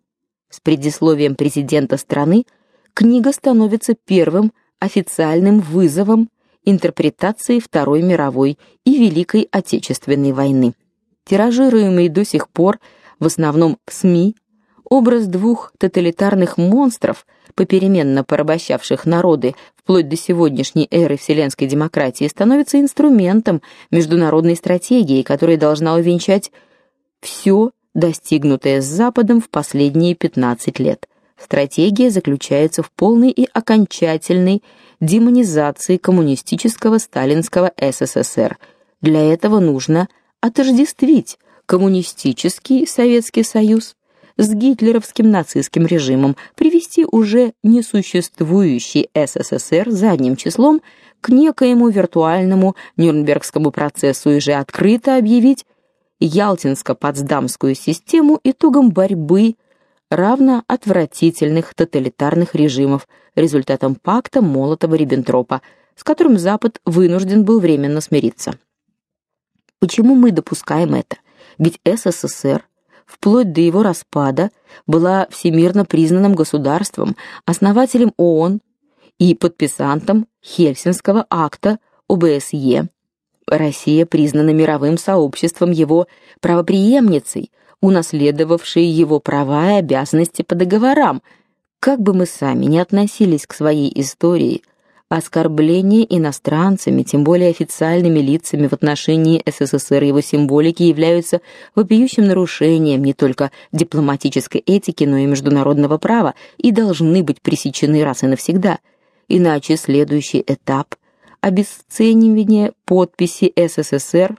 С предисловием президента страны книга становится первым официальным вызовом интерпретации Второй мировой и Великой Отечественной войны. Тиражируемый до сих пор в основном в СМИ образ двух тоталитарных монстров, попеременно порабощавших народы вплоть до сегодняшней эры вселенской демократии, становится инструментом международной стратегии, которая должна увенчать все достигнутое с Западом в последние 15 лет. Стратегия заключается в полной и окончательной демонизации коммунистического сталинского СССР. Для этого нужно отождествить коммунистический Советский Союз с гитлеровским нацистским режимом, привести уже несуществующий СССР задним числом к некоему виртуальному Нюрнбергскому процессу и же открыто объявить Ялтинско-Потсдамскую систему итогом борьбы равно отвратительных тоталитарных режимов, результатом пакта Молотова-Риббентропа, с которым Запад вынужден был временно смириться. Почему мы допускаем это? Ведь СССР вплоть до его распада была всемирно признанным государством, основателем ООН и подписантом Хельсинского акта ОБСЕ. Россия признана мировым сообществом его правопреемницей, унаследовавшей его права и обязанности по договорам. Как бы мы сами ни относились к своей истории, оскорбление иностранцами, тем более официальными лицами в отношении СССР и его символики являются вопиющим нарушением не только дипломатической этики, но и международного права и должны быть пресечены раз и навсегда. Иначе следующий этап обесценивание подписи СССР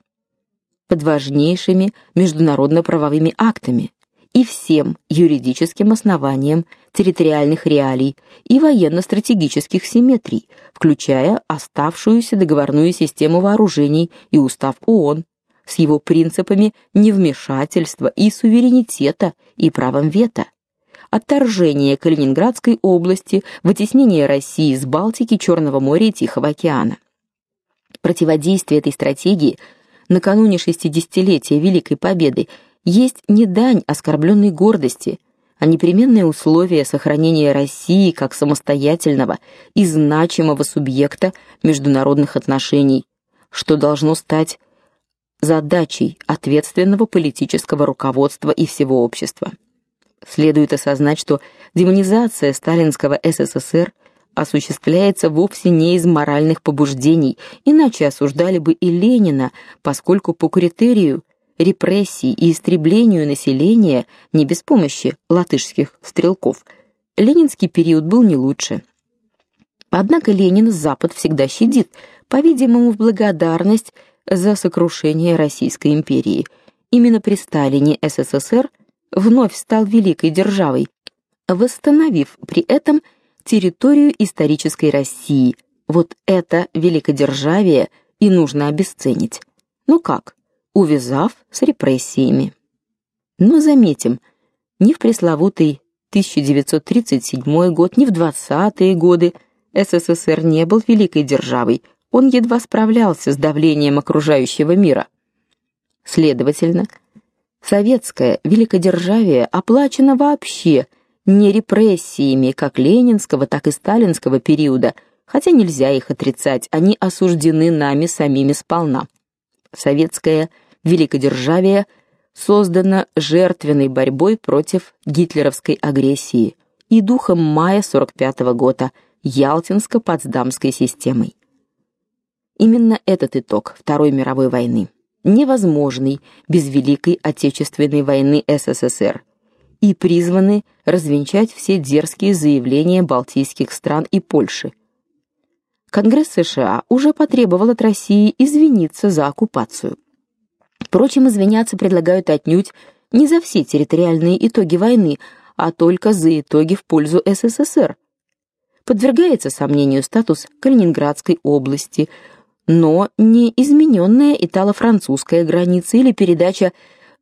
под важнейшими международно-правовыми актами и всем юридическим основаниям территориальных реалий и военно-стратегических симметрий, включая оставшуюся договорную систему вооружений и устав ООН с его принципами невмешательства и суверенитета и правом вето, отторжение Калининградской области, вытеснение России с Балтики, Черного моря и Тихого океана. Противодействие этой стратегии накануне шестидесятилетия Великой Победы есть не дань оскорбленной гордости, а непременное условие сохранения России как самостоятельного и значимого субъекта международных отношений, что должно стать задачей ответственного политического руководства и всего общества. Следует осознать, что демонизация сталинского СССР осуществляется вовсе не из моральных побуждений, иначе осуждали бы и Ленина, поскольку по критерию репрессий и истреблению населения не без помощи латышских стрелков. Ленинский период был не лучше. Однако Ленин Запад всегда щадит, по-видимому, в благодарность за сокрушение Российской империи. Именно при Сталине СССР вновь стал великой державой, восстановив при этом территорию исторической России. Вот это великодержавие и нужно обесценить. Ну как? Увязав с репрессиями. Но заметим, ни в пресловутый 1937 год, ни в 20-е годы СССР не был великой державой. Он едва справлялся с давлением окружающего мира. Следовательно, советское великодержавие оплачено вообще не репрессиями как ленинского, так и сталинского периода, хотя нельзя их отрицать, они осуждены нами самими сполна. Советское великодержавие создано жертвенной борьбой против гитлеровской агрессии и духом мая 45 -го года Ялтинско-Потсдамской системой. Именно этот итог Второй мировой войны невозможный без Великой Отечественной войны СССР и призваны развенчать все дерзкие заявления балтийских стран и Польши. Конгресс США уже потребовал от России извиниться за оккупацию. Впрочем, извиняться предлагают отнюдь не за все территориальные итоги войны, а только за итоги в пользу СССР. Подвергается сомнению статус Калининградской области, но не измененная итало-французская граница или передача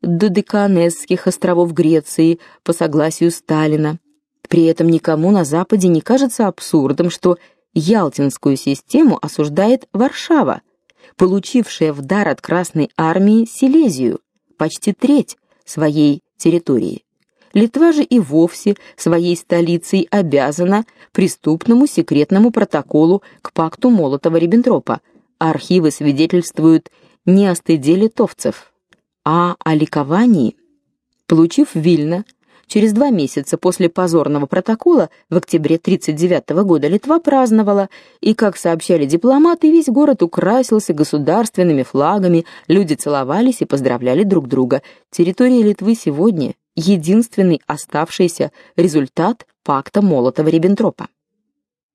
Додеканесских островов Греции по согласию Сталина. При этом никому на западе не кажется абсурдом, что Ялтинскую систему осуждает Варшава, получившая в дар от Красной армии Силезию, почти треть своей территории. Литва же и вовсе своей столицей обязана преступному секретному протоколу к пакту Молотова-Риббентропа. Архивы свидетельствуют не о стыде литовцев, а о ликовании. Получив Вильно, через два месяца после позорного протокола в октябре 39 года Литва праздновала, и, как сообщали дипломаты, весь город украсился государственными флагами, люди целовались и поздравляли друг друга. Территория Литвы сегодня единственный оставшийся результат пакта Молотова-Риббентропа.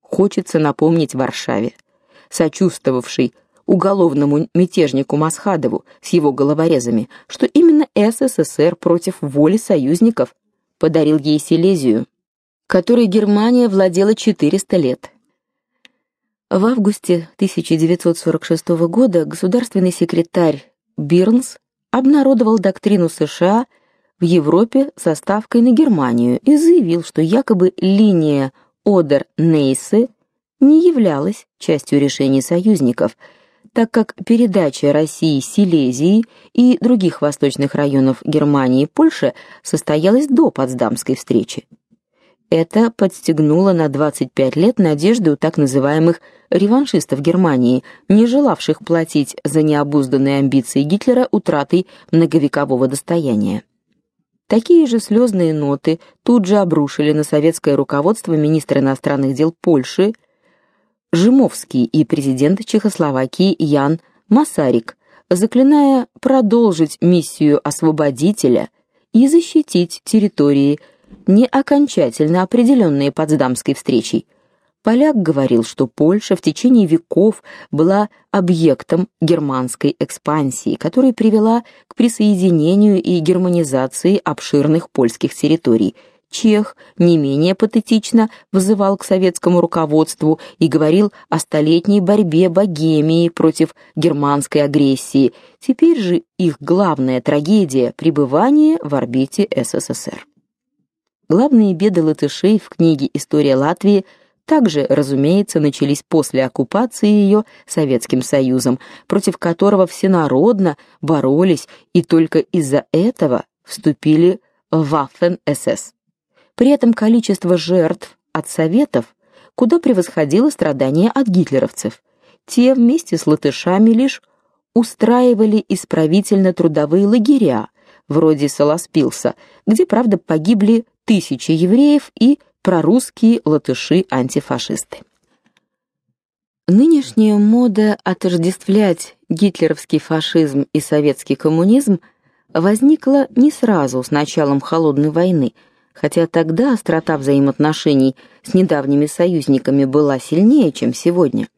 Хочется напомнить Варшаве, сочувствовавшей уголовному мятежнику Масхадову с его головорезами, что именно СССР против воли союзников подарил ей Силезию, которой Германия владела 400 лет. В августе 1946 года государственный секретарь Бирнс обнародовал доктрину США в Европе со ставкой на Германию и заявил, что якобы линия Одер-Нейсе не являлась частью решений союзников – так как передача России Силезии и других восточных районов Германии и Польши состоялась до Потсдамской встречи. Это подстегнуло на 25 лет надежды у так называемых реваншистов Германии, не желавших платить за необузданные амбиции Гитлера утратой многовекового достояния. Такие же слезные ноты тут же обрушили на советское руководство министр иностранных дел Польши Жимовский и президент Чехословакии Ян Масарик, заклиная продолжить миссию освободителя и защитить территории, не окончательно определенные Потсдамской встречей. Поляк говорил, что Польша в течение веков была объектом германской экспансии, которая привела к присоединению и германизации обширных польских территорий – Чех не менее патетично вызывал к советскому руководству и говорил о столетней борьбе Богемии против германской агрессии. Теперь же их главная трагедия пребывание в орбите СССР. Главные беды латышей в книге История Латвии также, разумеется, начались после оккупации ее Советским Союзом, против которого всенародно боролись и только из-за этого вступили в Waffen-СС. При этом количество жертв от советов куда превосходило страдания от гитлеровцев. Те вместе с латышами лишь устраивали исправительно-трудовые лагеря, вроде Солоспилса, где, правда, погибли тысячи евреев и прорусские латыши-антифашисты. Нынешняя мода отождествлять гитлеровский фашизм и советский коммунизм возникла не сразу с началом холодной войны – хотя тогда острота взаимоотношений с недавними союзниками была сильнее, чем сегодня.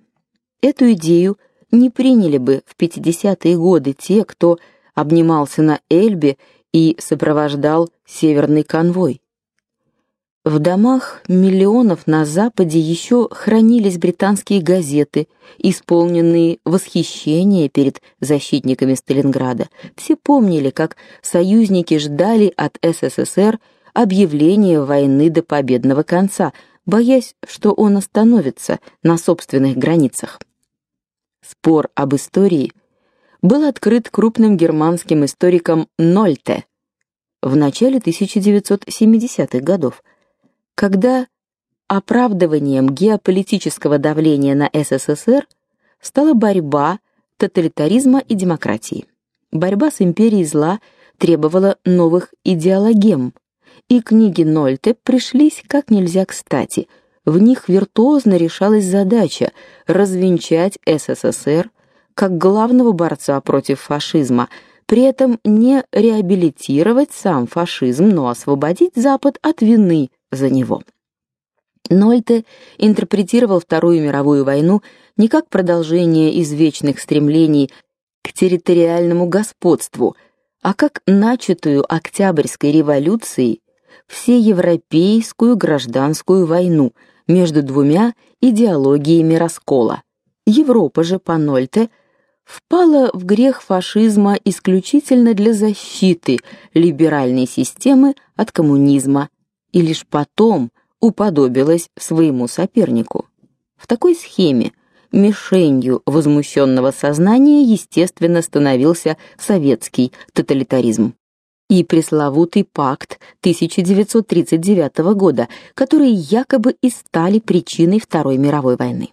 Эту идею не приняли бы в 50-е годы те, кто обнимался на Эльбе и сопровождал северный конвой. В домах миллионов на западе еще хранились британские газеты, исполненные восхищения перед защитниками Сталинграда. Все помнили, как союзники ждали от СССР объявления войны до победного конца, боясь, что он остановится на собственных границах. Спор об истории был открыт крупным германским историком Нольте в начале 1970-х годов когда оправдыванием геополитического давления на СССР стала борьба тоталитаризма и демократии. Борьба с империей зла требовала новых идеологем, и книги Нольте пришлись как нельзя кстати. В них виртуозно решалась задача развенчать СССР как главного борца против фашизма, при этом не реабилитировать сам фашизм, но освободить Запад от вины за него. Нольте интерпретировал Вторую мировую войну не как продолжение извечных стремлений к территориальному господству, а как начатую Октябрьской революцией всеевропейскую гражданскую войну между двумя идеологиями раскола. Европа же по Нольте впала в грех фашизма исключительно для защиты либеральной системы от коммунизма и лишь потом уподобилась своему сопернику. В такой схеме мишенью возмущенного сознания, естественно, становился советский тоталитаризм и пресловутый пакт 1939 года, которые якобы и стали причиной Второй мировой войны.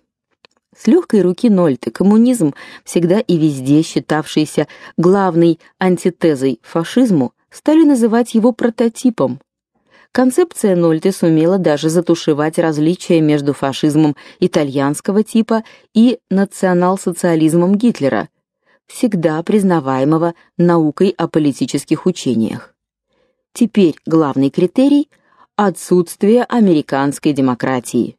С легкой руки Нольте коммунизм, всегда и везде считавшийся главной антитезой фашизму, стали называть его прототипом, Концепция Нольте сумела даже затушевать различия между фашизмом итальянского типа и национал-социализмом Гитлера, всегда признаваемого наукой о политических учениях. Теперь главный критерий отсутствие американской демократии.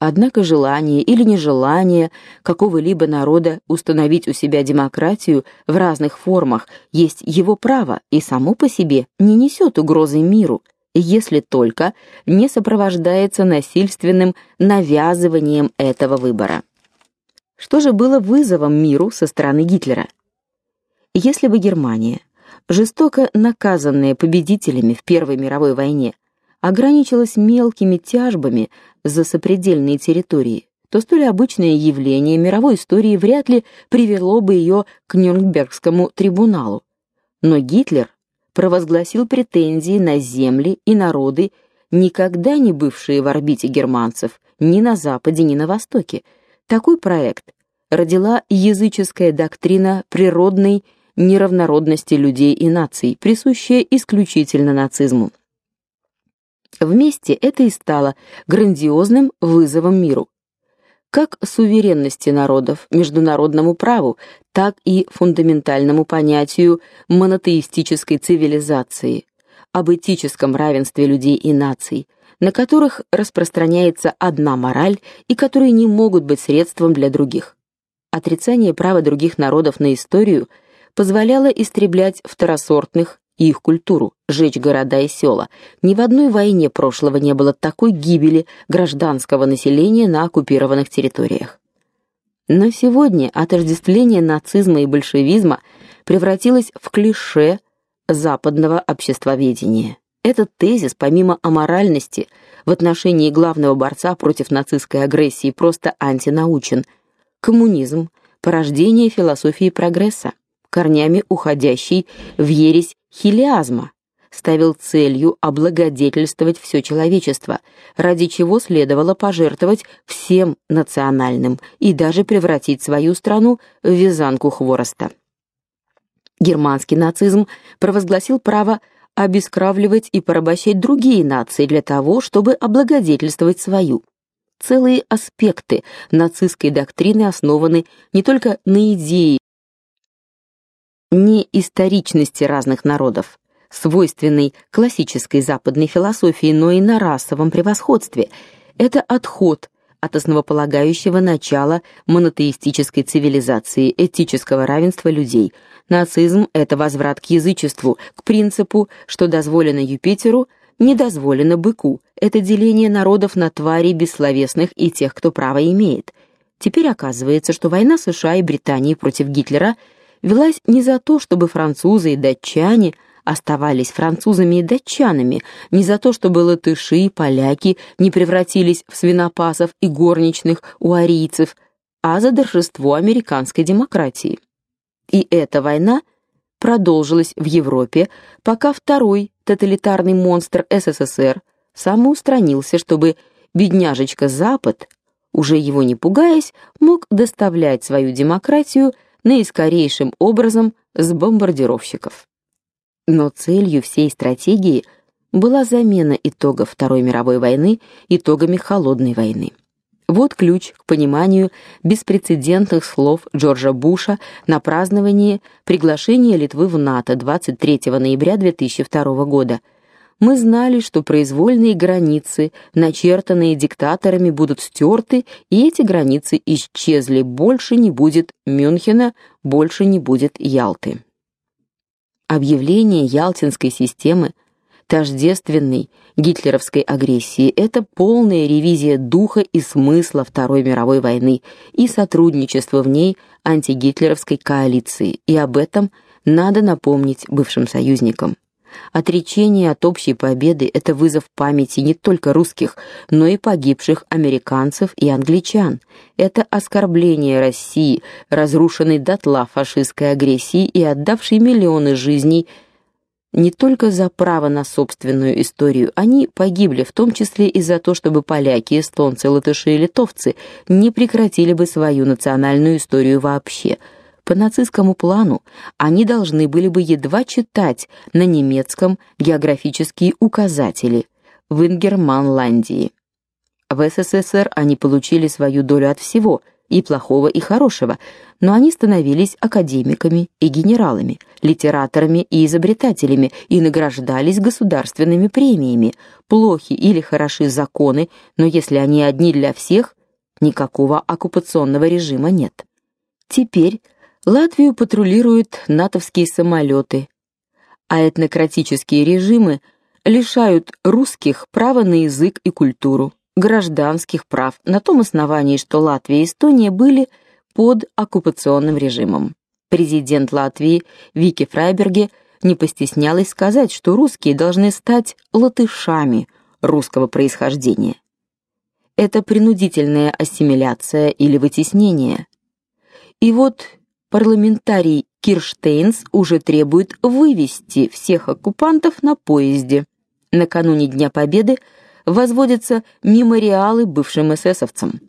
Однако желание или нежелание какого-либо народа установить у себя демократию в разных формах есть его право и само по себе не несет угрозы миру если только не сопровождается насильственным навязыванием этого выбора. Что же было вызовом миру со стороны Гитлера? Если бы Германия, жестоко наказанная победителями в Первой мировой войне, ограничилась мелкими тяжбами за сопредельные территории, то столь обычное явление мировой истории вряд ли привело бы ее к Нюрнбергскому трибуналу. Но Гитлер провозгласил претензии на земли и народы, никогда не бывшие в орбите германцев ни на западе, ни на востоке. Такой проект родила языческая доктрина природной неравнородности людей и наций, присущая исключительно нацизму. Вместе это и стало грандиозным вызовом миру как суверенности народов, международному праву, так и фундаментальному понятию монотеистической цивилизации, об этическом равенстве людей и наций, на которых распространяется одна мораль и которые не могут быть средством для других. Отрицание права других народов на историю позволяло истреблять второсортных и их культуру, сжечь города и села. Ни в одной войне прошлого не было такой гибели гражданского населения на оккупированных территориях. Но сегодня отождествление нацизма и большевизма превратилось в клише западного обществоведения. Этот тезис, помимо аморальности в отношении главного борца против нацистской агрессии, просто антинаучен. Коммунизм порождение философии прогресса, корнями уходящий в ересь хилиазма, ставил целью облагодетельствовать все человечество, ради чего следовало пожертвовать всем национальным и даже превратить свою страну в вязанку хвороста. Германский нацизм провозгласил право обескравливать и порабощать другие нации для того, чтобы облагодетельствовать свою. Целые аспекты нацистской доктрины основаны не только на идее не историчности разных народов, свойственной классической западной философии, но и на расовом превосходстве. Это отход от основополагающего начала монотеистической цивилизации, этического равенства людей. Нацизм это возврат к язычеству, к принципу, что дозволено Юпитеру, не дозволено быку. Это деление народов на тварей бессловесных и тех, кто право имеет. Теперь оказывается, что война США и Британии против Гитлера велась не за то, чтобы французы и датчане оставались французами и датчанами, не за то, чтобы латыши и поляки не превратились в свинопасов и горничных у арийцев, а за торжество американской демократии. И эта война продолжилась в Европе, пока второй тоталитарный монстр СССР самоустранился, чтобы бедняжечка Запад, уже его не пугаясь, мог доставлять свою демократию наискорейшим образом с бомбардировщиков. Но целью всей стратегии была замена итогов Второй мировой войны итогами холодной войны. Вот ключ к пониманию беспрецедентных слов Джорджа Буша на праздновании приглашения Литвы в НАТО 23 ноября 2002 года. Мы знали, что произвольные границы, начертанные диктаторами, будут стерты, и эти границы исчезли. Больше не будет Мюнхена, больше не будет Ялты. Объявление Ялтинской системы тождественной гитлеровской агрессии это полная ревизия духа и смысла Второй мировой войны и сотрудничество в ней антигитлеровской коалиции. И об этом надо напомнить бывшим союзникам. Отречение от общей победы это вызов памяти не только русских, но и погибших американцев и англичан. Это оскорбление России, разрушенной дотла фашистской агрессией и отдавшей миллионы жизней не только за право на собственную историю, они погибли в том числе и за то, чтобы поляки, эстонцы, латыши и литовцы не прекратили бы свою национальную историю вообще. По нацистскому плану они должны были бы едва читать на немецком географические указатели в Ингерманландии. В СССР они получили свою долю от всего, и плохого, и хорошего, но они становились академиками и генералами, литераторами и изобретателями и награждались государственными премиями. Плохи или хороши законы, но если они одни для всех, никакого оккупационного режима нет. Теперь Латвию патрулируют натовские самолеты, а этнократические режимы лишают русских права на язык и культуру, гражданских прав на том основании, что Латвия и Эстония были под оккупационным режимом. Президент Латвии Вики Фрайберге не постеснялась сказать, что русские должны стать латышами русского происхождения. Это принудительная ассимиляция или вытеснение. И вот парламентарий Кирштейнс уже требует вывести всех оккупантов на поезде. Накануне Дня Победы возводятся мемориалы бывшим эсэсовцам.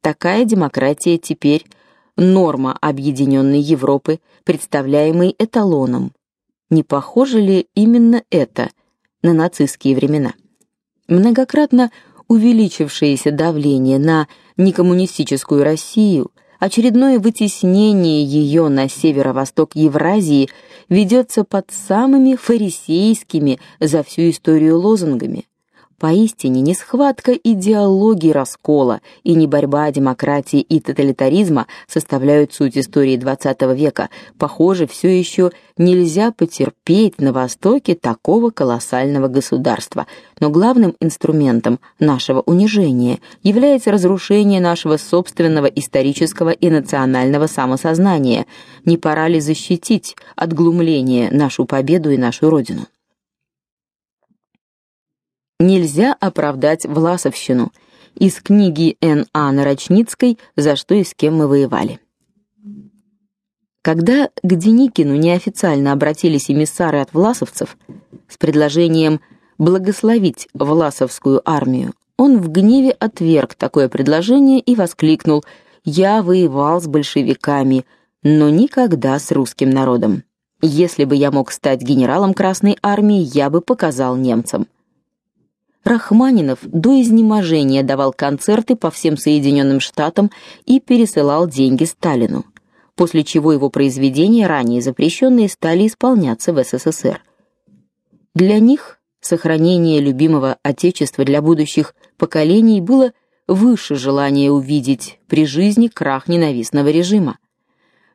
Такая демократия теперь норма объединенной Европы, представляемой эталоном. Не похоже ли именно это на нацистские времена? Многократно увеличившееся давление на некоммунистическую Россию, очередное вытеснение ее на северо-восток Евразии ведется под самыми фарисейскими за всю историю лозунгами. Поистине не схватка идеологии раскола и не борьба демократии и тоталитаризма составляют суть истории XX века. Похоже, все еще нельзя потерпеть на Востоке такого колоссального государства. Но главным инструментом нашего унижения является разрушение нашего собственного исторического и национального самосознания. Не пора ли защитить от глумления нашу победу и нашу родину? Нельзя оправдать власовщину. Из книги Н.А. Нарочницкой «За что и с кем мы воевали». Когда к Деникину неофициально обратились эмиссары от власовцев с предложением благословить власовскую армию, он в гневе отверг такое предложение и воскликнул: "Я воевал с большевиками, но никогда с русским народом. Если бы я мог стать генералом Красной армии, я бы показал немцам". Рахманинов до изнеможения давал концерты по всем Соединенным Штатам и пересылал деньги Сталину, после чего его произведения, ранее запрещенные, стали исполняться в СССР. Для них сохранение любимого отечества для будущих поколений было выше желания увидеть при жизни крах ненавистного режима.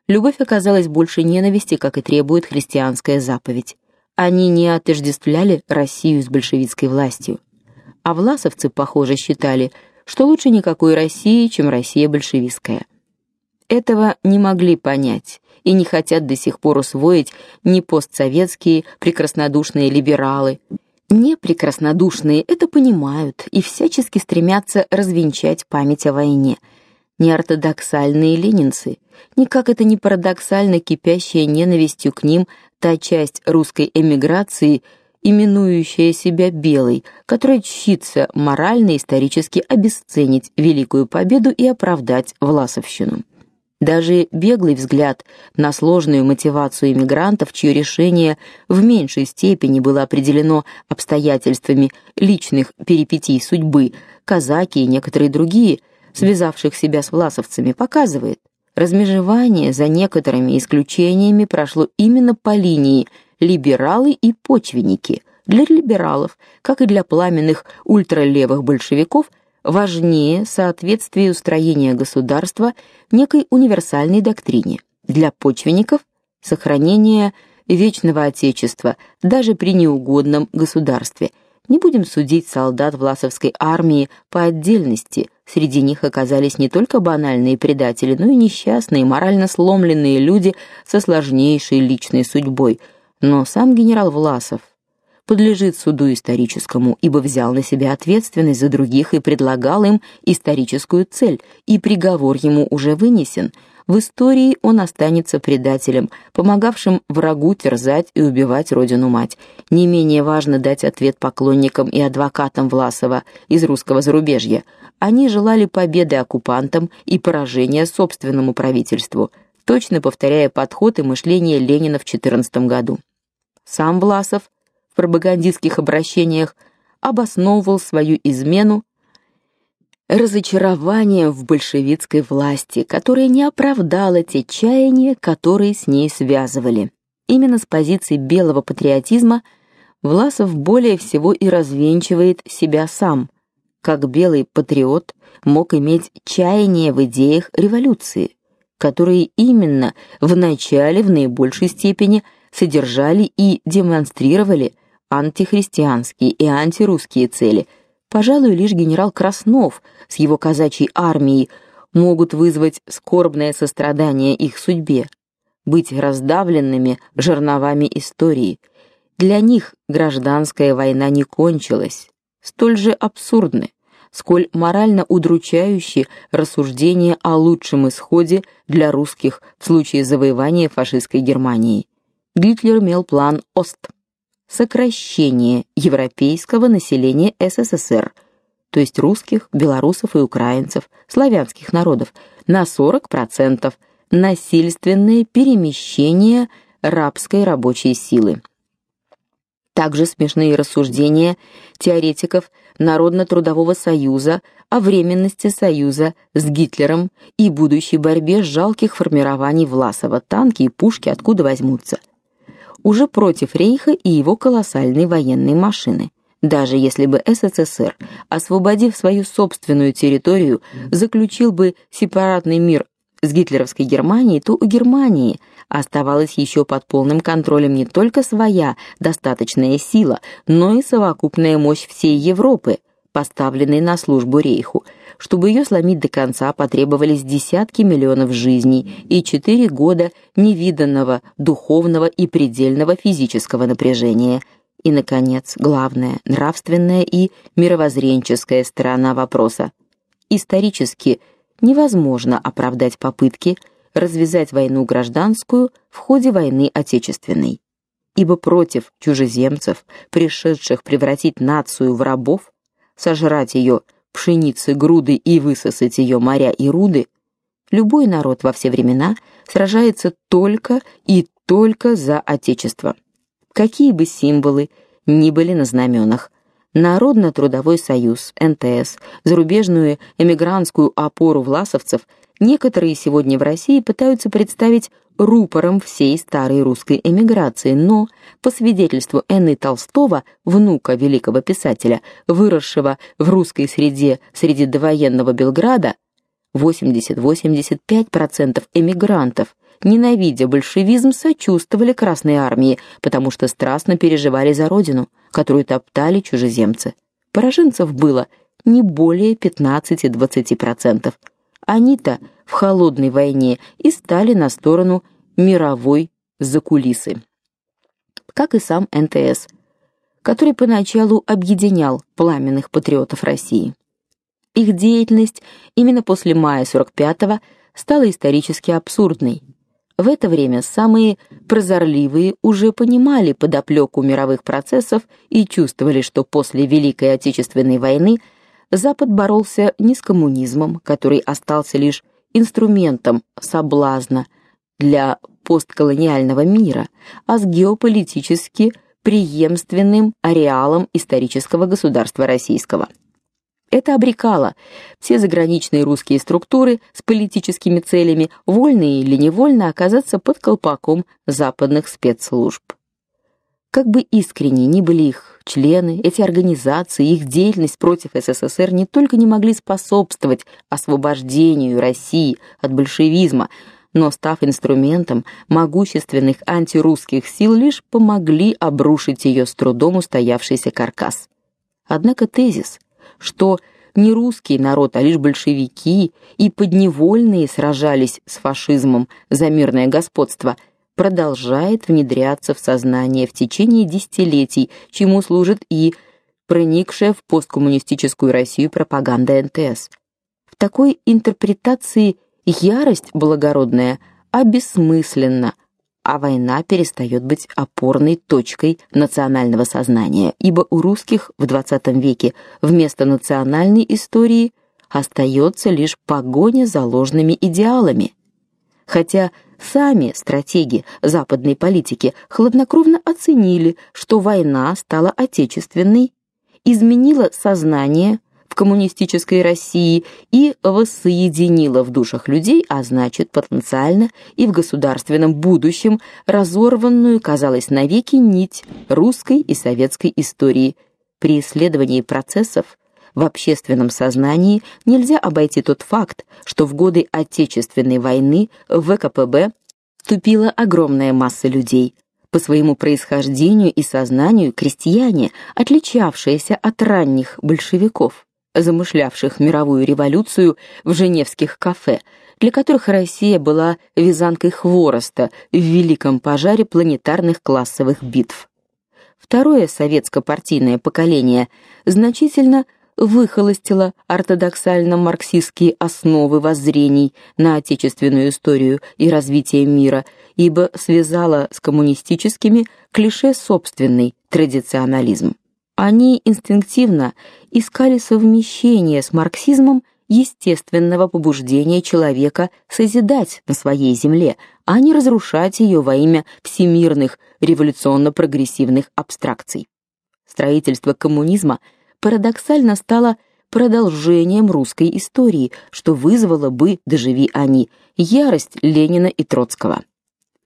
Любовь оказалась больше ненависти, как и требует христианская заповедь. Они не отождествляли Россию с большевистской властью. А власовцы, похоже, считали, что лучше никакой России, чем Россия большевистская. Этого не могли понять и не хотят до сих пор усвоить ни постсоветские прекраснодушные либералы, не прекраснодушные это понимают и всячески стремятся развенчать память о войне. Не ортодоксальные ленинцы, ни как это не парадоксально кипящая ненавистью к ним та часть русской эмиграции, именующая себя белой, которая чтится морально и исторически обесценить великую победу и оправдать власовщину. Даже беглый взгляд на сложную мотивацию иммигрантов, чье решение в меньшей степени было определено обстоятельствами личных перипетий судьбы, казаки и некоторые другие, связавших себя с власовцами, показывает, размежевание за некоторыми исключениями прошло именно по линии либералы и почвенники. Для либералов, как и для пламенных ультралевых большевиков, важнее соответствие устроения государства некой универсальной доктрине. Для почвенников сохранение вечного отечества даже при неугодном государстве. Не будем судить солдат власовской армии по отдельности. Среди них оказались не только банальные предатели, но и несчастные, морально сломленные люди со сложнейшей личной судьбой. Но сам генерал Власов подлежит суду историческому, ибо взял на себя ответственность за других и предлагал им историческую цель, и приговор ему уже вынесен. В истории он останется предателем, помогавшим врагу терзать и убивать родину-мать. Не менее важно дать ответ поклонникам и адвокатам Власова из русского зарубежья. Они желали победы оккупантам и поражения собственному правительству, точно повторяя подход и мышление Ленина в 14 году. Сам Власов пропагандистских обращениях обосновывал свою измену разочарованием в большевистской власти, которая не оправдала те чаяния, которые с ней связывали. Именно с позиции белого патриотизма Власов более всего и развенчивает себя сам. Как белый патриот мог иметь чаяние в идеях революции, которые именно в начале в наибольшей степени содержали и демонстрировали антихристианские и антирусские цели. Пожалуй, лишь генерал Краснов с его казачьей армией могут вызвать скорбное сострадание их судьбе, быть раздавленными жерновами истории. Для них гражданская война не кончилась. Столь же абсурдны, сколь морально удручающие рассуждения о лучшем исходе для русских в случае завоевания фашистской Германии. Гитлер имел план Ост сокращение европейского населения СССР, то есть русских, белорусов и украинцев, славянских народов, на 40%, насильственное перемещение рабской рабочей силы. Также смешные рассуждения теоретиков Народно-трудового союза о временности союза с Гитлером и будущей борьбе жалких формирований Власова. Танки и пушки откуда возьмутся? Уже против Рейха и его колоссальной военной машины. Даже если бы СССР, освободив свою собственную территорию, заключил бы сепаратный мир с гитлеровской Германией, то у Германии оставалась еще под полным контролем не только своя достаточная сила, но и совокупная мощь всей Европы, поставленной на службу Рейху. Чтобы ее сломить до конца, потребовались десятки миллионов жизней и четыре года невиданного духовного и предельного физического напряжения. И наконец, главное, нравственная и мировоззренческая сторона вопроса. Исторически невозможно оправдать попытки развязать войну гражданскую в ходе войны отечественной. Ибо против чужеземцев, пришедших превратить нацию в рабов, сожрать ее пшеницы груды и высосать ее моря и руды, любой народ во все времена сражается только и только за отечество. Какие бы символы ни были на знаменах, Народно-трудовой союз, НТС, зарубежную эмигрантскую опору власовцев некоторые сегодня в России пытаются представить рупором всей старой русской эмиграции, но по свидетельству Энны Толстого, внука великого писателя, выросшего в русской среде среди довоенного Белграда, 80-85% эмигрантов, ненавидя большевизм, сочувствовали Красной армии, потому что страстно переживали за родину, которую топтали чужеземцы. Пораженцев было не более 15-20%. Они-то в холодной войне и стали на сторону мировой закулисы. Как и сам НТС, который поначалу объединял пламенных патриотов России. Их деятельность именно после мая 45-го стала исторически абсурдной. В это время самые прозорливые уже понимали подоплеку мировых процессов и чувствовали, что после Великой Отечественной войны Запад боролся не с коммунизмом, который остался лишь инструментом соблазна для постколониального мира, а с геополитически преемственным ареалом исторического государства российского. Это обрекало все заграничные русские структуры с политическими целями, вольно или невольно оказаться под колпаком западных спецслужб. Как бы искренни ни были их члены, эти организации, их деятельность против СССР не только не могли способствовать освобождению России от большевизма, но став инструментом могущественных антирусских сил, лишь помогли обрушить ее с трудом устоявшийся каркас. Однако тезис, что не русский народ, а лишь большевики и подневольные сражались с фашизмом за мирное господство, продолжает внедряться в сознание в течение десятилетий, чему служит и проникшая в посткоммунистическую Россию пропаганда НТС. В такой интерпретации ярость благородная обесмысленна, а война перестает быть опорной точкой национального сознания, ибо у русских в XX веке вместо национальной истории остается лишь погоня за ложными идеалами. Хотя Сами стратеги западной политики хладнокровно оценили, что война стала отечественной, изменила сознание в коммунистической России и воссоединила в душах людей, а значит, потенциально и в государственном будущем разорванную, казалось, навеки нить русской и советской истории. При исследовании процессов в общественном сознании нельзя обойти тот факт, что в годы Отечественной войны в ВКПБ вступила огромная масса людей, по своему происхождению и сознанию крестьяне, отличавшиеся от ранних большевиков, замышлявших мировую революцию в женевских кафе, для которых Россия была вязанкой хвороста в великом пожаре планетарных классовых битв. Второе советско-партийное поколение значительно выхолостила ортодоксально-марксистские основы воззрений на отечественную историю и развитие мира, ибо связала с коммунистическими клише собственный традиционализм. Они инстинктивно искали совмещение с марксизмом естественного побуждения человека созидать на своей земле, а не разрушать ее во имя всемирных революционно-прогрессивных абстракций. Строительство коммунизма – парадоксально стало продолжением русской истории, что вызвало бы, доживи они, ярость Ленина и Троцкого.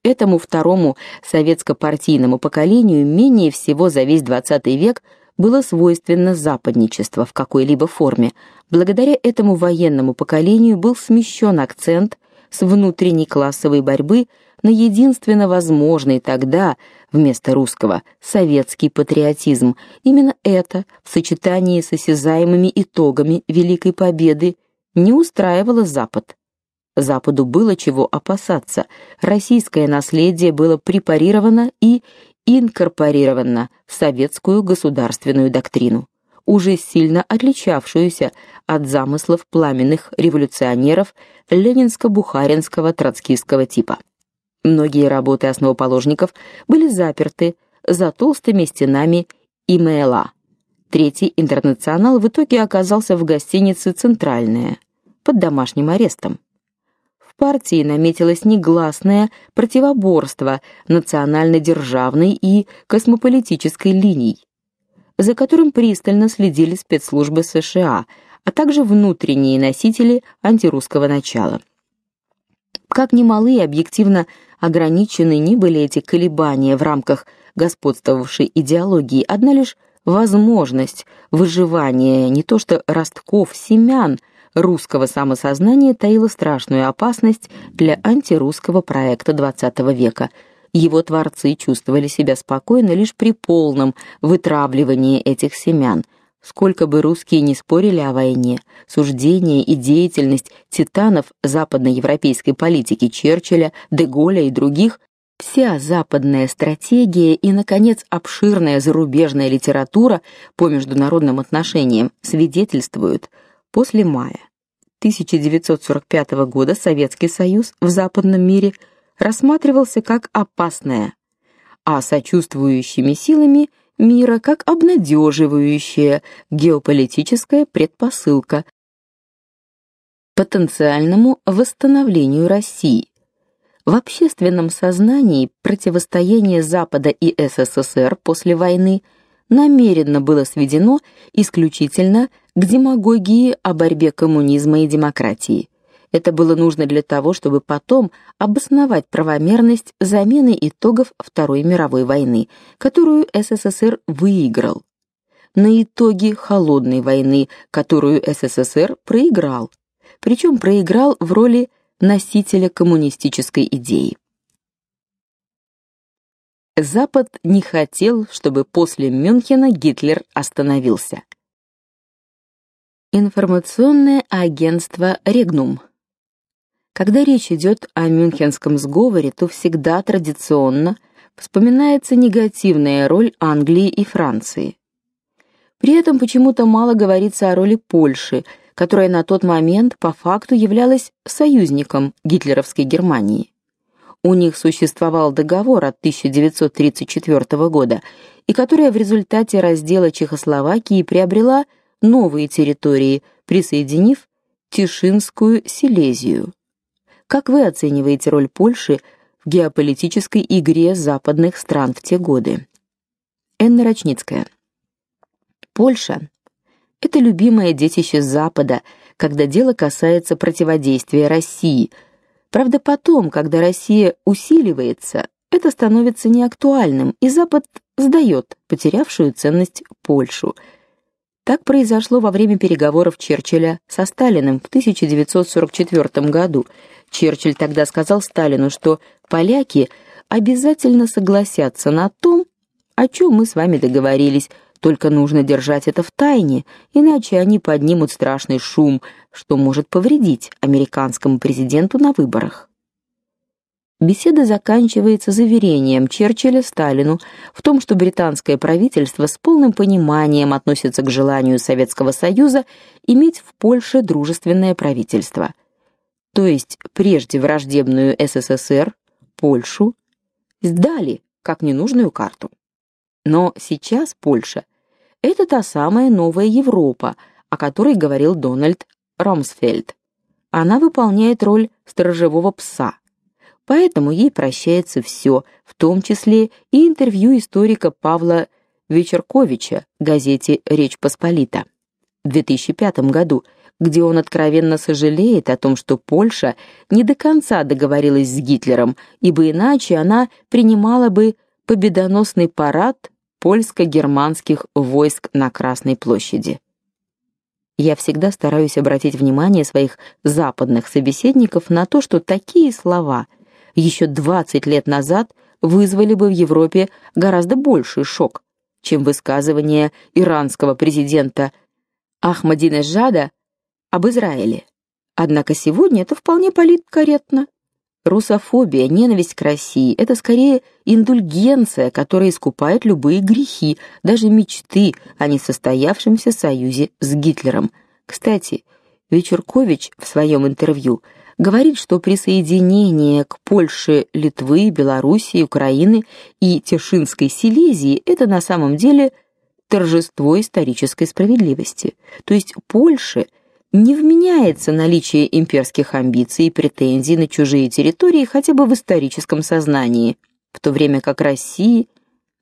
Этому второму советско-партийному поколению менее всего за весь XX век было свойственно западничество в какой-либо форме. Благодаря этому военному поколению был смещен акцент с внутренней классовой борьбы на единственно возможный тогда вместо русского советский патриотизм. Именно это в сочетании с осязаемыми итогами Великой Победы не устраивало Запад. Западу было чего опасаться. Российское наследие было препарировано и инкорпорировано в советскую государственную доктрину, уже сильно отличавшуюся от замыслов пламенных революционеров ленинско-бухаринского троцкистского типа. Многие работы основоположников были заперты за толстыми стенами имейла. Третий интернационал в итоге оказался в гостинице Центральная под домашним арестом. В партии наметилось негласное противоборство национально-державной и космополитической линий. за которым пристально следили спецслужбы США, а также внутренние носители антирусского начала. Как немалы и объективно ограничены ни были эти колебания в рамках господствовавшей идеологии, одна лишь возможность выживания не то что ростков семян русского самосознания таила страшную опасность для антирусского проекта XX века. Его творцы чувствовали себя спокойно лишь при полном вытравливании этих семян. Сколько бы русские ни спорили о войне, суждения и деятельность титанов западноевропейской политики Черчилля, де Голля и других Вся западная стратегия и наконец обширная зарубежная литература по международным отношениям свидетельствуют, после мая 1945 года Советский Союз в западном мире рассматривался как опасное, а сочувствующими силами мира как обнадеживающая геополитическая предпосылка потенциальному восстановлению России в общественном сознании противостояние Запада и СССР после войны намеренно было сведено исключительно к демагогии о борьбе коммунизма и демократии. Это было нужно для того, чтобы потом обосновать правомерность замены итогов Второй мировой войны, которую СССР выиграл, на итоги холодной войны, которую СССР проиграл. Причем проиграл в роли носителя коммунистической идеи. Запад не хотел, чтобы после Мюнхена Гитлер остановился. Информационное агентство Регнум. Когда речь идет о Мюнхенском сговоре, то всегда традиционно вспоминается негативная роль Англии и Франции. При этом почему-то мало говорится о роли Польши, которая на тот момент по факту являлась союзником гитлеровской Германии. У них существовал договор от 1934 года, и которая в результате раздела Чехословакии приобрела новые территории, присоединив Тишинскую Силезию. Как вы оцениваете роль Польши в геополитической игре западных стран в те годы? Энна Рочницкая. Польша это любимое детище Запада, когда дело касается противодействия России. Правда, потом, когда Россия усиливается, это становится неактуальным, и Запад сдает потерявшую ценность Польшу. Так произошло во время переговоров Черчилля со Сталиным в 1944 году. Черчилль тогда сказал Сталину, что поляки обязательно согласятся на том, о чем мы с вами договорились, только нужно держать это в тайне, иначе они поднимут страшный шум, что может повредить американскому президенту на выборах. Беседа заканчивается заверением Черчилля Сталину в том, что британское правительство с полным пониманием относится к желанию Советского Союза иметь в Польше дружественное правительство. То есть прежде враждебную СССР, Польшу сдали как ненужную карту. Но сейчас Польша это та самая новая Европа, о которой говорил Дональд Ромсфельд. Она выполняет роль сторожевого пса. Поэтому ей прощается все, в том числе и интервью историка Павла Вечерковича газете Речь Посполита в 2005 году, где он откровенно сожалеет о том, что Польша не до конца договорилась с Гитлером, ибо иначе она принимала бы победоносный парад польско-германских войск на Красной площади. Я всегда стараюсь обратить внимание своих западных собеседников на то, что такие слова еще 20 лет назад вызвали бы в Европе гораздо больший шок, чем высказывание иранского президента Ахмадинежада об Израиле. Однако сегодня это вполне политкорректно. Русофобия, ненависть к России это скорее индульгенция, которая искупает любые грехи, даже мечты о несостоявшемся союзе с Гитлером. Кстати, Вечеркович в своем интервью говорит, что присоединение к Польше, Литвы, Белоруссии, Украины и Тишинской Силезии это на самом деле торжество исторической справедливости. То есть Польше – не вменяется наличие имперских амбиций и претензий на чужие территории хотя бы в историческом сознании, в то время как России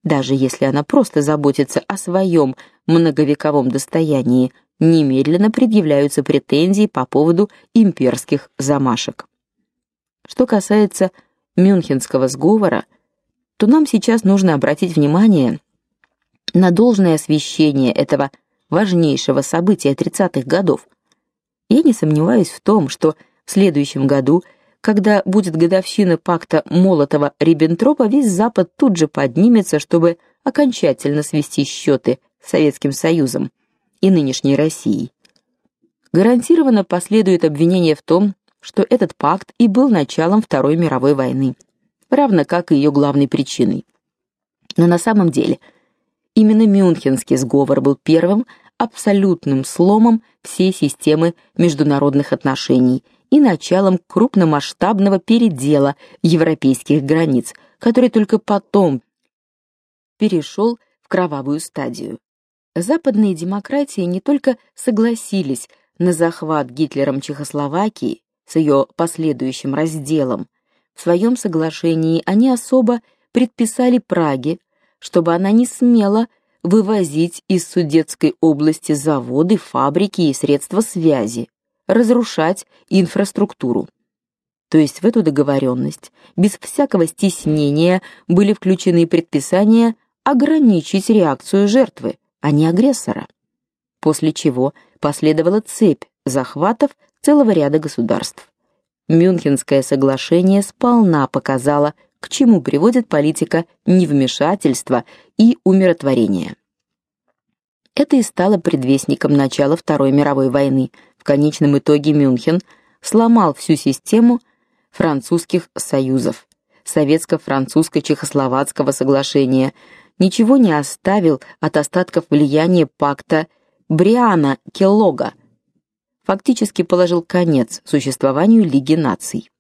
даже если она просто заботится о своем многовековом достоянии, немедленно предъявляются претензии по поводу имперских замашек. Что касается Мюнхенского сговора, то нам сейчас нужно обратить внимание на должное освещение этого важнейшего события 30-х годов. Я не сомневаюсь в том, что в следующем году, когда будет годовщина пакта Молотова-Риббентропа, весь Запад тут же поднимется, чтобы окончательно свести счеты с Советским Союзом и нынешней Россией. Гарантированно последует обвинение в том, что этот пакт и был началом Второй мировой войны, равно как и ее главной причиной. Но на самом деле именно Мюнхенский сговор был первым абсолютным сломом всей системы международных отношений и началом крупномасштабного передела европейских границ, который только потом перешел в кровавую стадию. Западные демократии не только согласились на захват Гитлером Чехословакии с ее последующим разделом, в своем соглашении они особо предписали Праге, чтобы она не смела вывозить из Судетской области заводы, фабрики и средства связи, разрушать инфраструктуру. То есть в эту договоренность без всякого стеснения были включены предписания ограничить реакцию жертвы, а не агрессора. После чего последовала цепь захватов целого ряда государств. Мюнхенское соглашение сполна показало, к чему приводит политика невмешательства и умиротворения. Это и стало предвестником начала Второй мировой войны. В конечном итоге Мюнхен сломал всю систему французских союзов, советско-французско-чехословацкого соглашения, ничего не оставил от остатков влияния пакта Бриана Келлога, фактически положил конец существованию Лиги наций.